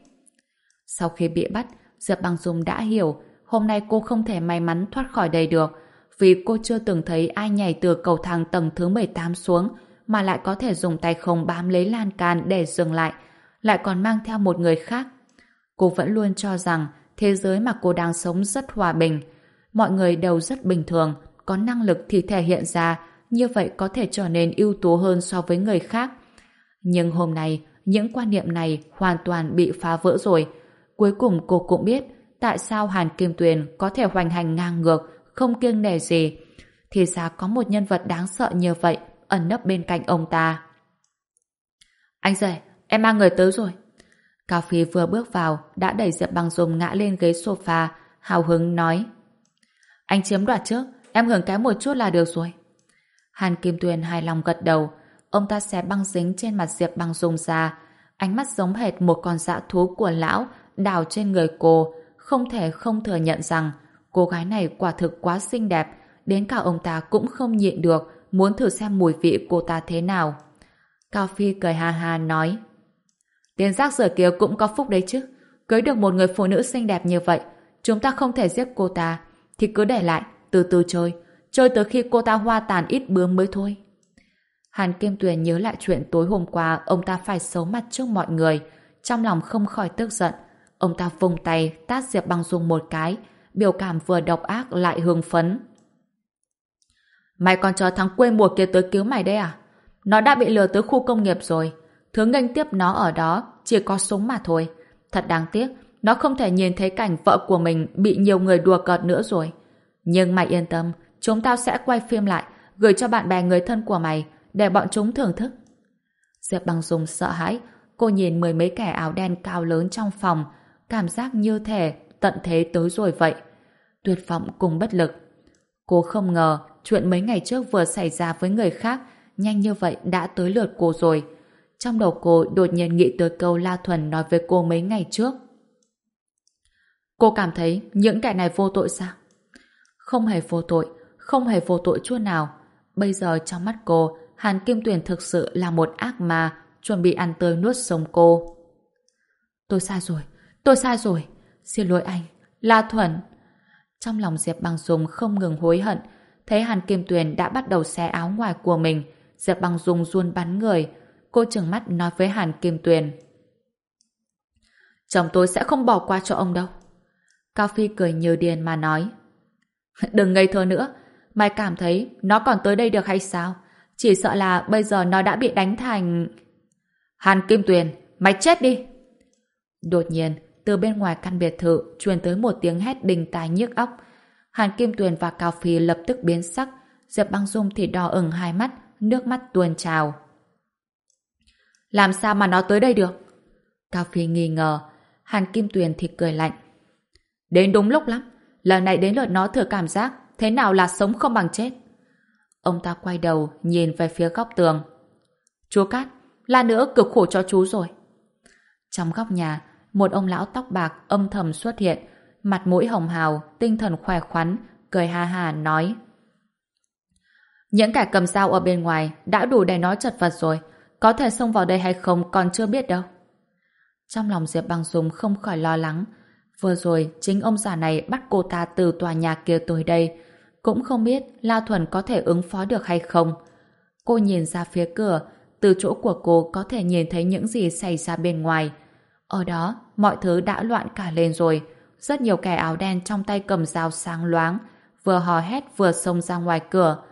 Sau khi bị bắt, Diệp băng Dung đã hiểu hôm nay cô không thể may mắn thoát khỏi đây được vì cô chưa từng thấy ai nhảy từ cầu thang tầng thứ 18 xuống mà lại có thể dùng tay không bám lấy lan can để dừng lại lại còn mang theo một người khác. Cô vẫn luôn cho rằng thế giới mà cô đang sống rất hòa bình. Mọi người đều rất bình thường, có năng lực thì thể hiện ra, như vậy có thể trở nên ưu tú hơn so với người khác. Nhưng hôm nay, những quan niệm này hoàn toàn bị phá vỡ rồi. Cuối cùng cô cũng biết tại sao Hàn Kim Tuyền có thể hoành hành ngang ngược, không kiêng nề gì. Thì ra có một nhân vật đáng sợ như vậy ẩn nấp bên cạnh ông ta. Anh rể, em mang người tới rồi. Cao Phi vừa bước vào, đã đẩy Diệp Băng Dung ngã lên ghế sofa, hào hứng nói. Anh chiếm đoạt trước, em hưởng cái một chút là được rồi. Hàn Kim Tuyền hài lòng gật đầu, ông ta xé băng dính trên mặt Diệp Băng Dung ra, ánh mắt giống hệt một con dã thú của lão đào trên người cô, không thể không thừa nhận rằng cô gái này quả thực quá xinh đẹp, đến cả ông ta cũng không nhịn được, muốn thử xem mùi vị cô ta thế nào. Cao Phi cười ha ha nói Tên rác rưởi kia cũng có phúc đấy chứ. Cưới được một người phụ nữ xinh đẹp như vậy, chúng ta không thể giết cô ta, thì cứ để lại, từ từ chơi, chơi tới khi cô ta hoa tàn ít bướm mới thôi. Hàn Kim Tuyền nhớ lại chuyện tối hôm qua ông ta phải xấu mặt trước mọi người, trong lòng không khỏi tức giận. Ông ta vùng tay tát Diệp Băng Dung một cái, biểu cảm vừa độc ác lại hương phấn. Mày còn chờ thằng quê mùa kia tới cứu mày đây à? Nó đã bị lừa tới khu công nghiệp rồi. Thứ nghênh tiếp nó ở đó chỉ có súng mà thôi. Thật đáng tiếc, nó không thể nhìn thấy cảnh vợ của mình bị nhiều người đùa cợt nữa rồi. Nhưng mày yên tâm, chúng tao sẽ quay phim lại, gửi cho bạn bè người thân của mày, để bọn chúng thưởng thức. Diệp Bằng Dung sợ hãi, cô nhìn mười mấy kẻ áo đen cao lớn trong phòng, cảm giác như thể tận thế tới rồi vậy. Tuyệt vọng cùng bất lực. Cô không ngờ chuyện mấy ngày trước vừa xảy ra với người khác nhanh như vậy đã tới lượt cô rồi. Trong đầu cô đột nhiên nghĩ tới câu La Thuần nói với cô mấy ngày trước. Cô cảm thấy những kẻ này vô tội sao? Không hề vô tội, không hề vô tội chút nào. Bây giờ trong mắt cô, Hàn Kim Tuyền thực sự là một ác ma, chuẩn bị ăn tươi nuốt sống cô. Tôi sai rồi, tôi sai rồi. Xin lỗi anh, La Thuần. Trong lòng Diệp Băng Dung không ngừng hối hận, thấy Hàn Kim Tuyền đã bắt đầu xé áo ngoài của mình, Diệp Băng Dung run bắn người. Cô trừng mắt nói với Hàn Kim Tuyền. Chồng tôi sẽ không bỏ qua cho ông đâu. Cao Phi cười như điên mà nói. Đừng ngây thơ nữa. Mày cảm thấy nó còn tới đây được hay sao? Chỉ sợ là bây giờ nó đã bị đánh thành... Hàn Kim Tuyền, mày chết đi! Đột nhiên, từ bên ngoài căn biệt thự truyền tới một tiếng hét đình tai nhức óc. Hàn Kim Tuyền và Cao Phi lập tức biến sắc, Diệp Băng Dung thì đỏ ửng hai mắt, nước mắt tuôn trào. Làm sao mà nó tới đây được? Cao Phi nghi ngờ, Hàn Kim Tuyền thì cười lạnh. Đến đúng lúc lắm, lần này đến lượt nó thừa cảm giác thế nào là sống không bằng chết. Ông ta quay đầu nhìn về phía góc tường. Chú Cát, là nữa cực khổ cho chú rồi. Trong góc nhà, một ông lão tóc bạc âm thầm xuất hiện, mặt mũi hồng hào, tinh thần khỏe khoắn, cười ha ha nói. Những kẻ cầm dao ở bên ngoài đã đủ để nói chật vật rồi, có thể xông vào đây hay không còn chưa biết đâu. Trong lòng Diệp Băng Dung không khỏi lo lắng. Vừa rồi, chính ông già này bắt cô ta từ tòa nhà kia tới đây. Cũng không biết La Thuần có thể ứng phó được hay không. Cô nhìn ra phía cửa, từ chỗ của cô có thể nhìn thấy những gì xảy ra bên ngoài. Ở đó, mọi thứ đã loạn cả lên rồi. Rất nhiều kẻ áo đen trong tay cầm dao sáng loáng, vừa hò hét vừa xông ra ngoài cửa.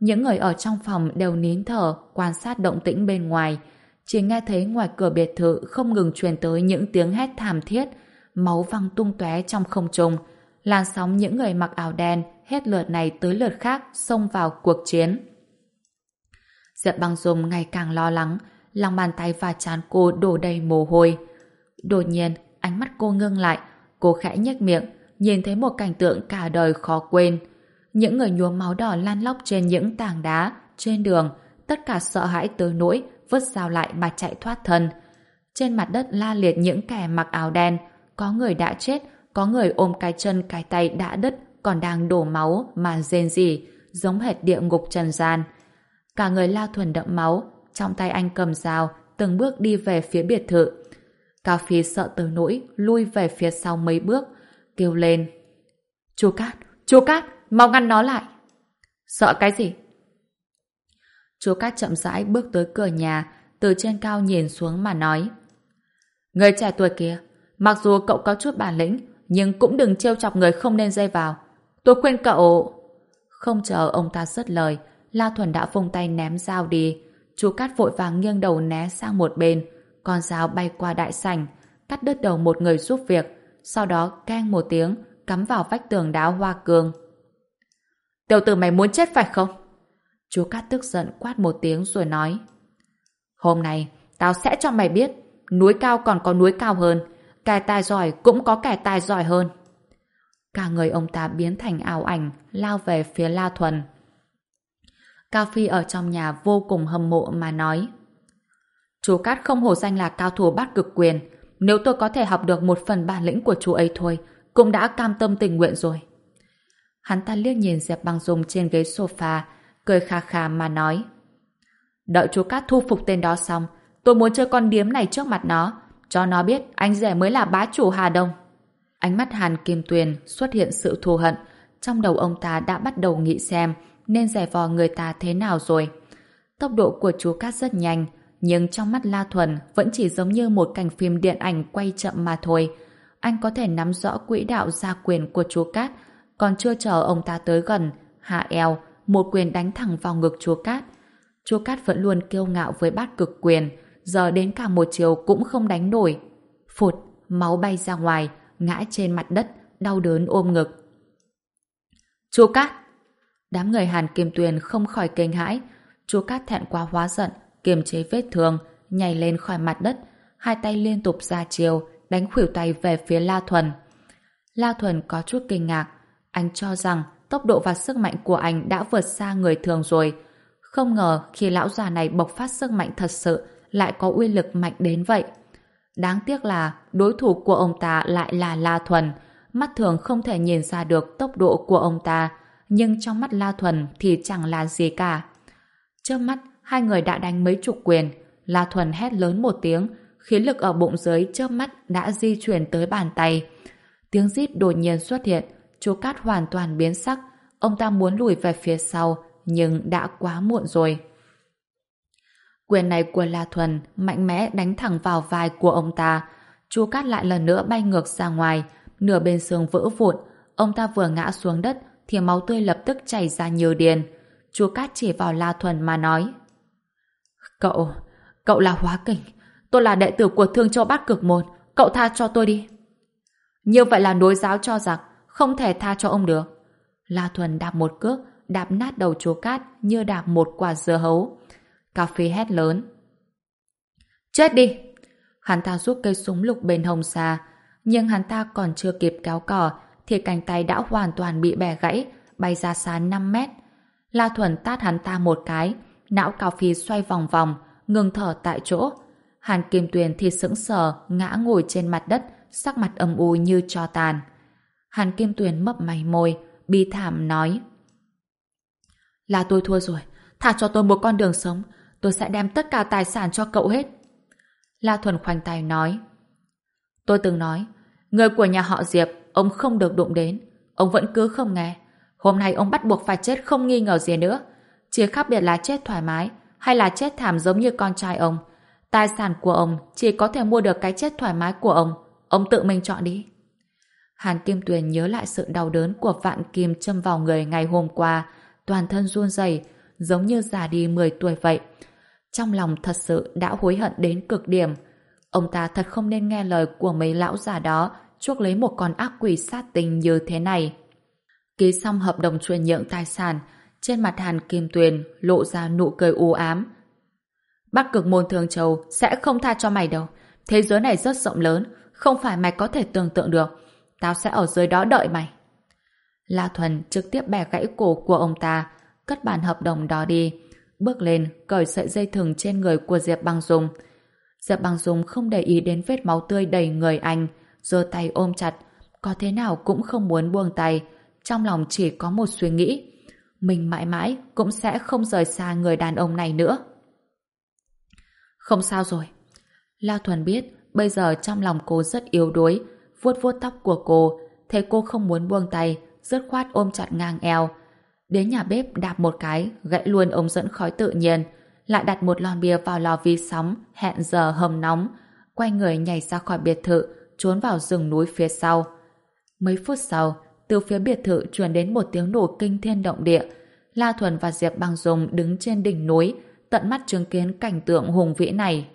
Những người ở trong phòng đều nín thở, quan sát động tĩnh bên ngoài. Chỉ nghe thấy ngoài cửa biệt thự không ngừng truyền tới những tiếng hét thảm thiết, máu văng tung tóe trong không trung. Làn sóng những người mặc áo đen hết lượt này tới lượt khác xông vào cuộc chiến. Diệp băng dùng ngày càng lo lắng, lòng bàn tay và chán cô đổ đầy mồ hôi. Đột nhiên, ánh mắt cô ngưng lại, cô khẽ nhếch miệng, nhìn thấy một cảnh tượng cả đời khó quên. Những người nhuốm máu đỏ lan lóc trên những tảng đá, trên đường, tất cả sợ hãi tới nỗi vứt dao lại mà chạy thoát thân. Trên mặt đất la liệt những kẻ mặc áo đen, có người đã chết, có người ôm cái chân cái tay đã đứt còn đang đổ máu mà rên rỉ, giống hệt địa ngục trần gian. Cả người La Thuần đậm máu, trong tay anh cầm dao, từng bước đi về phía biệt thự. Cao Phi sợ tới nỗi lui về phía sau mấy bước, kêu lên. Chú Cát, chú Cát, mau ngăn nó lại. Sợ cái gì? Chú Cát chậm rãi bước tới cửa nhà, từ trên cao nhìn xuống mà nói. Người trẻ tuổi kia, mặc dù cậu có chút bản lĩnh, nhưng cũng đừng trêu chọc người không nên dây vào. Tôi khuyên cậu... Không chờ ông ta dứt lời, La Thuần đã vung tay ném dao đi. Chú Cát vội vàng nghiêng đầu né sang một bên, con dao bay qua đại sảnh, cắt đứt đầu một người giúp việc, sau đó keng một tiếng, cắm vào vách tường đá hoa cương. Tiểu tử mày muốn chết phải không? Chú Cát tức giận quát một tiếng rồi nói. Hôm nay, tao sẽ cho mày biết, núi cao còn có núi cao hơn, kẻ tài giỏi cũng có kẻ tài giỏi hơn. Cả người ông ta biến thành ảo ảnh, lao về phía La Thuần. Cao Phi ở trong nhà vô cùng hâm mộ mà nói. Chú Cát không hổ danh là cao thủ bát cực quyền. Nếu tôi có thể học được một phần bản lĩnh của chú ấy thôi, cũng đã cam tâm tình nguyện rồi. Hắn ta liếc nhìn Diệp Băng Dung trên ghế sofa, cười khà khà mà nói. Đợi chú Cát thu phục tên đó xong, tôi muốn chơi con điếm này trước mặt nó, cho nó biết anh rể mới là bá chủ Hà Đông. Ánh mắt Hàn Kim Tuyền xuất hiện sự thù hận, trong đầu ông ta đã bắt đầu nghĩ xem nên giải vò người ta thế nào rồi. Tốc độ của chú Cát rất nhanh, nhưng trong mắt La Thuần vẫn chỉ giống như một cảnh phim điện ảnh quay chậm mà thôi. Anh có thể nắm rõ quỹ đạo gia quyền của chúa Cát, còn chưa chờ ông ta tới gần, hạ eo, một quyền đánh thẳng vào ngực chúa Cát. Chú Cát vẫn luôn kiêu ngạo với bát cực quyền, giờ đến cả một chiều cũng không đánh nổi. Phụt, máu bay ra ngoài, ngã trên mặt đất, đau đớn ôm ngực. Chú Cát! Đám người Hàn Kim Tuyền không khỏi kinh hãi. Chú Cát thẹn quá hóa giận, kiềm chế vết thương, nhảy lên khỏi mặt đất, hai tay liên tục ra chiều, đánh khuỷu tay về phía La Thuần. La Thuần có chút kinh ngạc. Anh cho rằng tốc độ và sức mạnh của anh đã vượt xa người thường rồi. Không ngờ khi lão già này bộc phát sức mạnh thật sự lại có uy lực mạnh đến vậy. Đáng tiếc là đối thủ của ông ta lại là La Thuần. Mắt thường không thể nhìn ra được tốc độ của ông ta, nhưng trong mắt La Thuần thì chẳng là gì cả. Trước mắt, hai người đã đánh mấy chục quyền. La Thuần hét lớn một tiếng, khí lực ở bụng dưới chớp mắt đã di chuyển tới bàn tay. Tiếng rít đột nhiên xuất hiện, chú Cát hoàn toàn biến sắc. Ông ta muốn lùi về phía sau, nhưng đã quá muộn rồi. Quyền này của La Thuần mạnh mẽ đánh thẳng vào vai của ông ta. Chú Cát lại lần nữa bay ngược ra ngoài, nửa bên xương vỡ vụn. Ông ta vừa ngã xuống đất thì máu tươi lập tức chảy ra nhiều điền Chú Cát chỉ vào La Thuần mà nói. Cậu, cậu là hóa kình. Tôi là đệ tử của Thương Châu Bát Cực Môn. Cậu tha cho tôi đi. Như vậy là đối giáo cho rằng không thể tha cho ông được. La Thuần đạp một cước, đạp nát đầu chúa Cát như đạp một quả dưa hấu. Cà phê hét lớn. Chết đi! Hắn ta rút cây súng lục bên hồng xa, nhưng hắn ta còn chưa kịp kéo cò thì cánh tay đã hoàn toàn bị bẻ gãy, bay ra xa 5 mét. La Thuần tát hắn ta một cái, não cao phi xoay vòng vòng, ngừng thở tại chỗ. Hàn Kim Tuyền thì sững sờ, ngã ngồi trên mặt đất, sắc mặt âm u như cho tàn. Hàn Kim Tuyền mấp mày môi, bi thảm nói. Là tôi thua rồi, thả cho tôi một con đường sống, tôi sẽ đem tất cả tài sản cho cậu hết. La Thuần khoanh tay nói. Tôi từng nói, người của nhà họ Diệp, ông không được đụng đến. Ông vẫn cứ không nghe. Hôm nay ông bắt buộc phải chết không nghi ngờ gì nữa. Chỉ khác biệt là chết thoải mái hay là chết thảm giống như con trai ông. Tài sản của ông chỉ có thể mua được cái chết thoải mái của ông. Ông tự mình chọn đi. Hàn Kim Tuyền nhớ lại sự đau đớn của vạn kim châm vào người ngày hôm qua. Toàn thân run rẩy giống như già đi 10 tuổi vậy. Trong lòng thật sự đã hối hận đến cực điểm. Ông ta thật không nên nghe lời của mấy lão già đó chuốc lấy một con ác quỷ sát tình như thế này. Ký xong hợp đồng chuyển nhượng tài sản, trên mặt Hàn Kim Tuyền lộ ra nụ cười u ám. Bắc cực môn thường châu sẽ không tha cho mày đâu. Thế giới này rất rộng lớn, không phải mày có thể tưởng tượng được. Tao sẽ ở dưới đó đợi mày. La Thuần trực tiếp bẻ gãy cổ của ông ta, cất bản hợp đồng đó đi, bước lên, cởi sợi dây thừng trên người của Diệp Băng Dung. Diệp Băng Dung không để ý đến vết máu tươi đầy người anh, giơ tay ôm chặt, có thế nào cũng không muốn buông tay, trong lòng chỉ có một suy nghĩ. Mình mãi mãi cũng sẽ không rời xa người đàn ông này nữa. Không sao rồi. La Thuần biết bây giờ trong lòng cô rất yếu đuối, vuốt vuốt tóc của cô, thấy cô không muốn buông tay, dứt khoát ôm chặt ngang eo. Đến nhà bếp đạp một cái, gãy luôn ống dẫn khói tự nhiên, lại đặt một lon bia vào lò vi sóng, hẹn giờ hầm nóng, quay người nhảy ra khỏi biệt thự, trốn vào rừng núi phía sau. Mấy phút sau, từ phía biệt thự truyền đến một tiếng nổ kinh thiên động địa. La Thuần và Diệp Băng Dung đứng trên đỉnh núi, tận mắt chứng kiến cảnh tượng hùng vĩ này.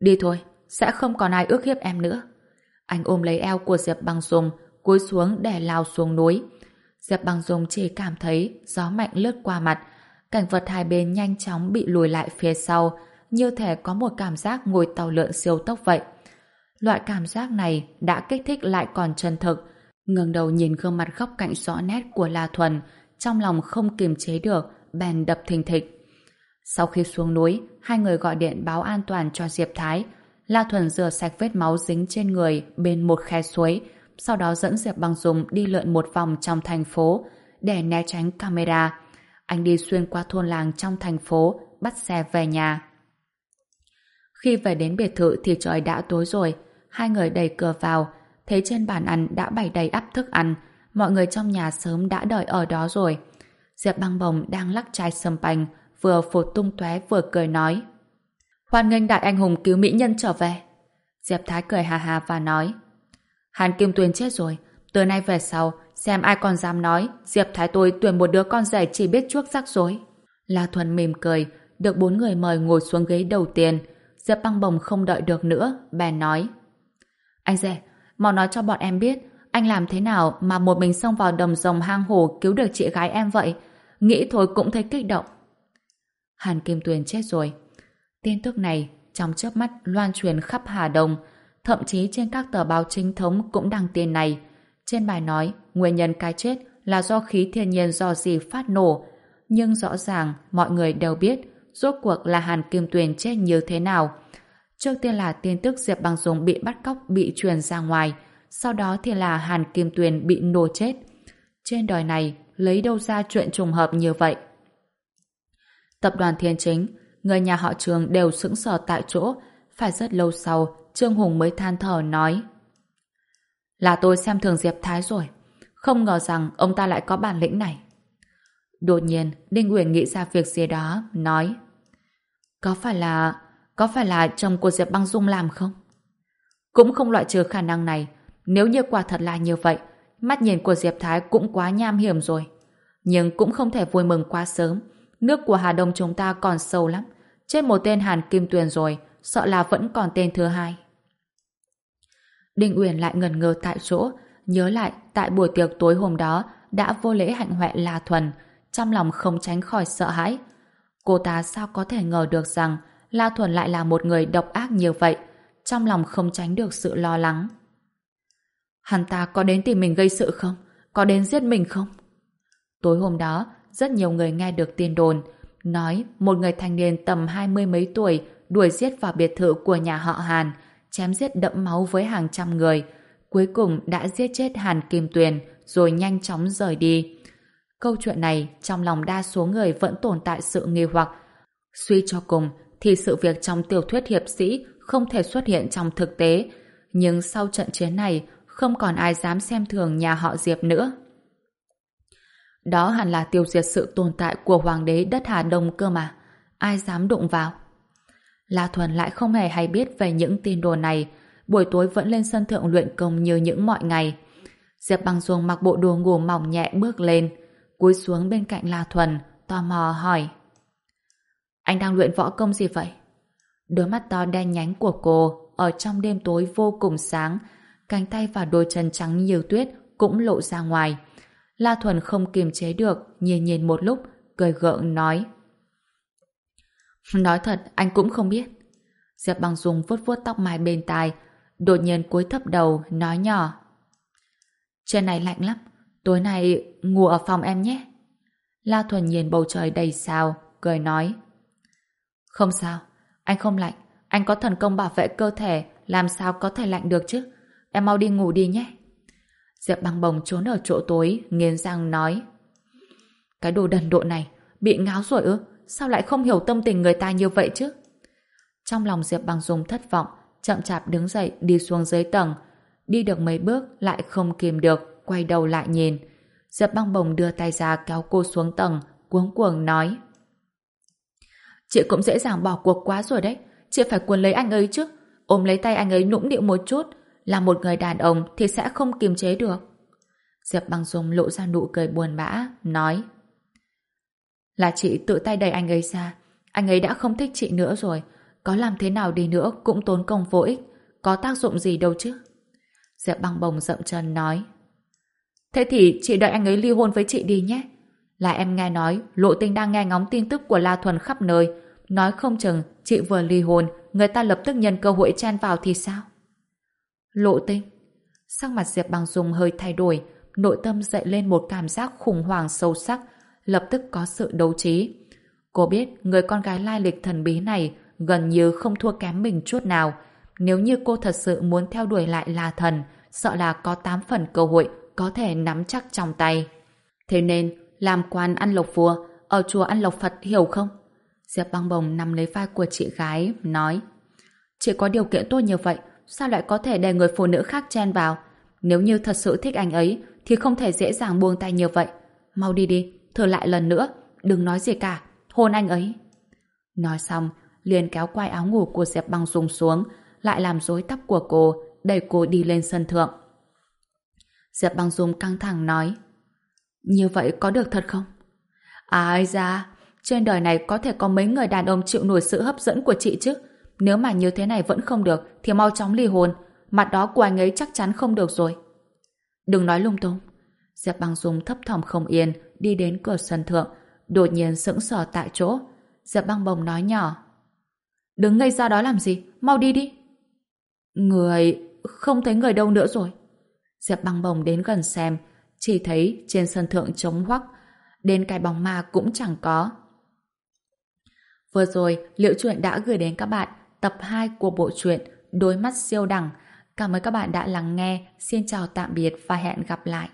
Đi thôi, sẽ không còn ai ước hiếp em nữa. Anh ôm lấy eo của Diệp Băng Dung, cúi xuống để lao xuống núi. Diệp Băng Dung chỉ cảm thấy gió mạnh lướt qua mặt, cảnh vật hai bên nhanh chóng bị lùi lại phía sau, như thể có một cảm giác ngồi tàu lượn siêu tốc vậy. Loại cảm giác này đã kích thích lại còn chân thực ngẩng đầu nhìn gương mặt góc cạnh rõ nét của La Thuần, trong lòng không kiềm chế được, bèn đập thình thịch. Sau khi xuống núi, hai người gọi điện báo an toàn cho Diệp Thái. La Thuần rửa sạch vết máu dính trên người bên một khe suối, sau đó dẫn Diệp Băng Dung đi lượn một vòng trong thành phố để né tránh camera. Anh đi xuyên qua thôn làng trong thành phố, bắt xe về nhà. Khi về đến biệt thự thì trời đã tối rồi, hai người đẩy cửa vào, thấy trên bàn ăn đã bày đầy ắp thức ăn, mọi người trong nhà sớm đã đợi ở đó rồi. Diệp băng bồng đang lắc chai sâm panh, vừa phụt tung tóe vừa cười nói. Hoan nghênh đại anh hùng cứu mỹ nhân trở về. Diệp Thái cười hà hà và nói. Hàn Kim Tuyền chết rồi, từ nay về sau, xem ai còn dám nói Diệp Thái tôi tuyển một đứa con rể chỉ biết chuốc rắc rối. La Thuần mỉm cười, được bốn người mời ngồi xuống ghế đầu tiên. Diệp băng bồng không đợi được nữa, bèn nói. Anh rể, mau nói cho bọn em biết anh làm thế nào mà một mình xông vào đầm rồng hang hồ cứu được chị gái em vậy? Nghĩ thôi cũng thấy kích động. Hàn Kim Tuyền chết rồi. Tin tức này trong chớp mắt loan truyền khắp Hà Đông, thậm chí trên các tờ báo chính thống cũng đăng tin này. Trên bài nói nguyên nhân cái chết là do khí thiên nhiên do gì phát nổ, nhưng rõ ràng mọi người đều biết rốt cuộc là Hàn Kim Tuyền chết như thế nào. Trước tiên là tin tức Diệp Bằng Dung bị bắt cóc bị truyền ra ngoài, sau đó thì là Hàn Kim Tuyền bị nổ chết. Trên đời này, lấy đâu ra chuyện trùng hợp như vậy? Tập đoàn Thiên Chính, người nhà họ Trường đều sững sờ tại chỗ, phải rất lâu sau, Trương Hùng mới than thở nói Là tôi xem thường Diệp Thái rồi, không ngờ rằng ông ta lại có bản lĩnh này. Đột nhiên, Đinh Uyển nghĩ ra việc gì đó, nói Có phải là có phải là chồng của Diệp Băng Dung làm không? Cũng không loại trừ khả năng này, nếu như quả thật là như vậy, mắt nhìn của Diệp Thái cũng quá nham hiểm rồi. Nhưng cũng không thể vui mừng quá sớm. Nước của Hà Đông chúng ta còn sâu lắm. Chết một tên Hàn Kim Tuyền rồi, sợ là vẫn còn tên thứ hai. Đinh Uyển lại ngần ngơ tại chỗ, nhớ lại tại buổi tiệc tối hôm đó đã vô lễ hạnh hoẹ La Thuần, trong lòng không tránh khỏi sợ hãi. Cô ta sao có thể ngờ được rằng La Thuần lại là một người độc ác như vậy, trong lòng không tránh được sự lo lắng. Hắn ta có đến tìm mình gây sự không? Có đến giết mình không? Tối hôm đó, rất nhiều người nghe được tin đồn, nói một người thanh niên tầm hai mươi mấy tuổi đuổi giết vào biệt thự của nhà họ Hàn, chém giết đẫm máu với hàng trăm người, cuối cùng đã giết chết Hàn Kim Tuyền rồi nhanh chóng rời đi. Câu chuyện này trong lòng đa số người vẫn tồn tại sự nghi hoặc. Suy cho cùng thì sự việc trong tiểu thuyết hiệp sĩ không thể xuất hiện trong thực tế, nhưng sau trận chiến này không còn ai dám xem thường nhà họ Diệp nữa. Đó hẳn là tiêu diệt sự tồn tại của hoàng đế đất Hà Đông cơ mà. Ai dám đụng vào? La Thuần lại không hề hay biết về những tin đồn này. Buổi tối vẫn lên sân thượng luyện công như những mọi ngày. Diệp băng duông mặc bộ đồ ngủ mỏng nhẹ bước lên. Cúi xuống bên cạnh La Thuần, tò mò hỏi. Anh đang luyện võ công gì vậy? Đôi mắt to đen nhánh của cô ở trong đêm tối vô cùng sáng, cánh tay và đôi chân trắng như tuyết cũng lộ ra ngoài. La Thuần không kiềm chế được, nhìn nhìn một lúc, cười gượng nói. Nói thật, anh cũng không biết. Diệp Bằng Dung vuốt vuốt tóc mai bên tai, đột nhiên cúi thấp đầu, nói nhỏ. Trên này lạnh lắm, tối nay ngủ ở phòng em nhé. La Thuần nhìn bầu trời đầy sao, cười nói. Không sao, anh không lạnh, anh có thần công bảo vệ cơ thể, làm sao có thể lạnh được chứ? Em mau đi ngủ đi nhé. Diệp băng bồng trốn ở chỗ tối, nghiến răng nói. Cái đồ đần độ này, bị ngáo rồi ư? Sao lại không hiểu tâm tình người ta như vậy chứ? Trong lòng Diệp băng dùng thất vọng, chậm chạp đứng dậy đi xuống dưới tầng. Đi được mấy bước lại không kìm được, quay đầu lại nhìn. Diệp băng bồng đưa tay ra kéo cô xuống tầng, cuống cuồng nói. Chị cũng dễ dàng bỏ cuộc quá rồi đấy. Chị phải cuốn lấy anh ấy chứ. Ôm lấy tay anh ấy nũng nịu một chút, là một người đàn ông thì sẽ không kiềm chế được. Diệp Băng Dung lộ ra nụ cười buồn bã, nói Là chị tự tay đẩy anh ấy ra. Anh ấy đã không thích chị nữa rồi. Có làm thế nào đi nữa cũng tốn công vô ích. Có tác dụng gì đâu chứ. Diệp Băng Bồng rậm chân nói Thế thì chị đợi anh ấy ly hôn với chị đi nhé. Là em nghe nói Lộ Tinh đang nghe ngóng tin tức của La Thuần khắp nơi. Nói không chừng chị vừa ly hôn người ta lập tức nhân cơ hội chen vào thì sao? Lộ tinh. Sắc mặt Diệp Bằng Dung hơi thay đổi, nội tâm dậy lên một cảm giác khủng hoảng sâu sắc, lập tức có sự đấu trí. Cô biết người con gái lai lịch thần bí này gần như không thua kém mình chút nào. Nếu như cô thật sự muốn theo đuổi lại là thần, sợ là có 8 phần cơ hội có thể nắm chắc trong tay. Thế nên, làm quan ăn lộc vua, ở chùa ăn lộc Phật hiểu không? Diệp băng bồng nằm lấy vai của chị gái, nói Chị có điều kiện tốt như vậy, sao lại có thể để người phụ nữ khác chen vào? Nếu như thật sự thích anh ấy, thì không thể dễ dàng buông tay như vậy. Mau đi đi, thử lại lần nữa, đừng nói gì cả, hôn anh ấy. Nói xong, liền kéo quai áo ngủ của Diệp băng dùng xuống, lại làm rối tóc của cô, đẩy cô đi lên sân thượng. Diệp băng dung căng thẳng nói, như vậy có được thật không? Ai ra, trên đời này có thể có mấy người đàn ông chịu nổi sự hấp dẫn của chị chứ? Nếu mà như thế này vẫn không được, thì mau chóng ly hôn. Mặt đó của anh ấy chắc chắn không được rồi. Đừng nói lung tung. Diệp băng dung thấp thỏm không yên, đi đến cửa sân thượng, đột nhiên sững sờ tại chỗ. Diệp băng bồng nói nhỏ Đứng ngây ra đó làm gì? Mau đi đi. Người... không thấy người đâu nữa rồi. Diệp băng bồng đến gần xem, chỉ thấy trên sân thượng trống hoắc, đến cái bóng ma cũng chẳng có. Vừa rồi, Liệu Chuyện đã gửi đến các bạn tập 2 của bộ truyện Đôi mắt siêu đẳng. Cảm ơn các bạn đã lắng nghe. Xin chào tạm biệt và hẹn gặp lại.